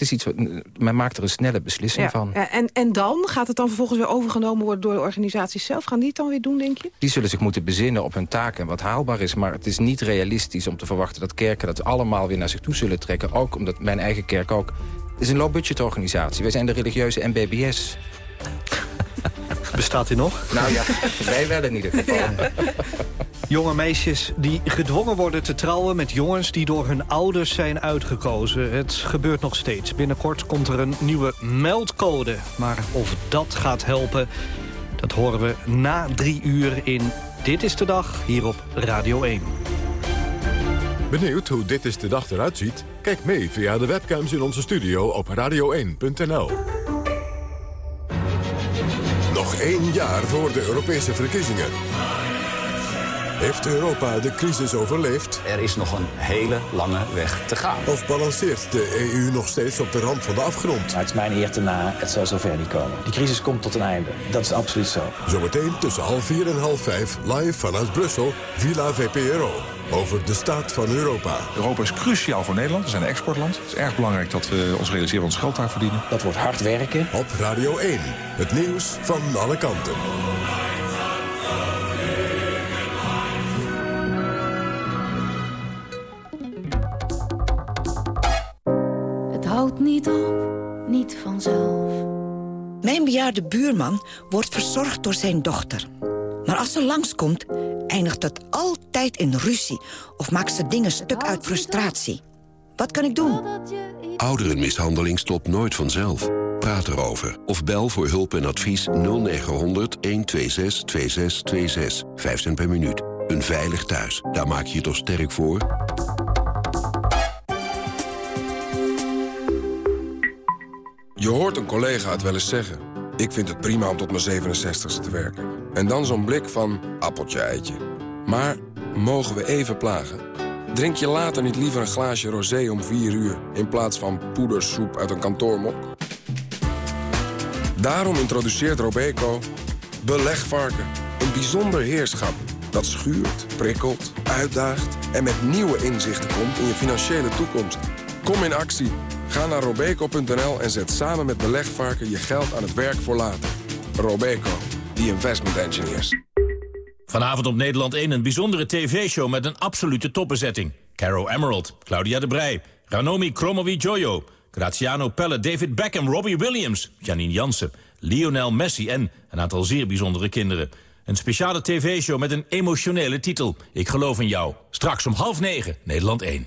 het is iets wat, men maakt er een snelle beslissing van. Ja, en, en dan? Gaat het dan vervolgens weer overgenomen worden door de organisaties zelf? Gaan die het dan weer doen, denk je? Die zullen zich moeten bezinnen op hun taken en wat haalbaar is. Maar het is niet realistisch om te verwachten dat kerken dat allemaal weer naar zich toe zullen trekken. Ook omdat mijn eigen kerk ook... Het is een low-budget organisatie. Wij zijn de religieuze MBBS. [laughs] Bestaat die nog? Nou ja, wij wel in ieder geval. Jonge meisjes die gedwongen worden te trouwen met jongens die door hun ouders zijn uitgekozen. Het gebeurt nog steeds. Binnenkort komt er een nieuwe meldcode. Maar of dat gaat helpen, dat horen we na drie uur in Dit is de Dag hier op Radio 1. Benieuwd hoe dit is de dag eruit ziet? Kijk mee via de webcams in onze studio op radio1.nl. Nog één jaar voor de Europese verkiezingen. Heeft Europa de crisis overleefd? Er is nog een hele lange weg te gaan. Of balanceert de EU nog steeds op de rand van de afgrond? Het is mijn eer te na, het zal zover niet komen. Die crisis komt tot een einde. Dat is absoluut zo. Zometeen tussen half vier en half vijf live vanuit Brussel, Villa VPRO. Over de staat van Europa. Europa is cruciaal voor Nederland. We zijn een exportland. Het is erg belangrijk dat we ons realiseren ons geld daar verdienen. Dat wordt hard werken. Op Radio 1. Het nieuws van alle kanten. Het houdt niet op, niet vanzelf. Mijn bejaarde buurman wordt verzorgd door zijn dochter. Maar als ze langskomt, eindigt het altijd in ruzie... of maakt ze dingen stuk uit frustratie. Wat kan ik doen? Ouderenmishandeling stopt nooit vanzelf. Praat erover. Of bel voor hulp en advies 0900 126 2626. 5 cent per minuut. Een veilig thuis. Daar maak je je toch sterk voor? Je hoort een collega het wel eens zeggen. Ik vind het prima om tot mijn 67ste te werken. En dan zo'n blik van appeltje eitje. Maar mogen we even plagen? Drink je later niet liever een glaasje rosé om 4 uur... in plaats van poedersoep uit een kantoormok? Daarom introduceert Robeco belegvarken. Een bijzonder heerschap dat schuurt, prikkelt, uitdaagt... en met nieuwe inzichten komt in je financiële toekomst. Kom in actie. Ga naar robeco.nl en zet samen met belegvarken je geld aan het werk voor later. Robeco, the investment engineers. Vanavond op Nederland 1 een bijzondere tv-show met een absolute topbezetting. Caro Emerald, Claudia de Brij, Ranomi Kromowidjojo... Graziano Pelle, David Beckham, Robbie Williams, Janine Jansen... Lionel Messi en een aantal zeer bijzondere kinderen. Een speciale tv-show met een emotionele titel. Ik geloof in jou. Straks om half negen, Nederland 1.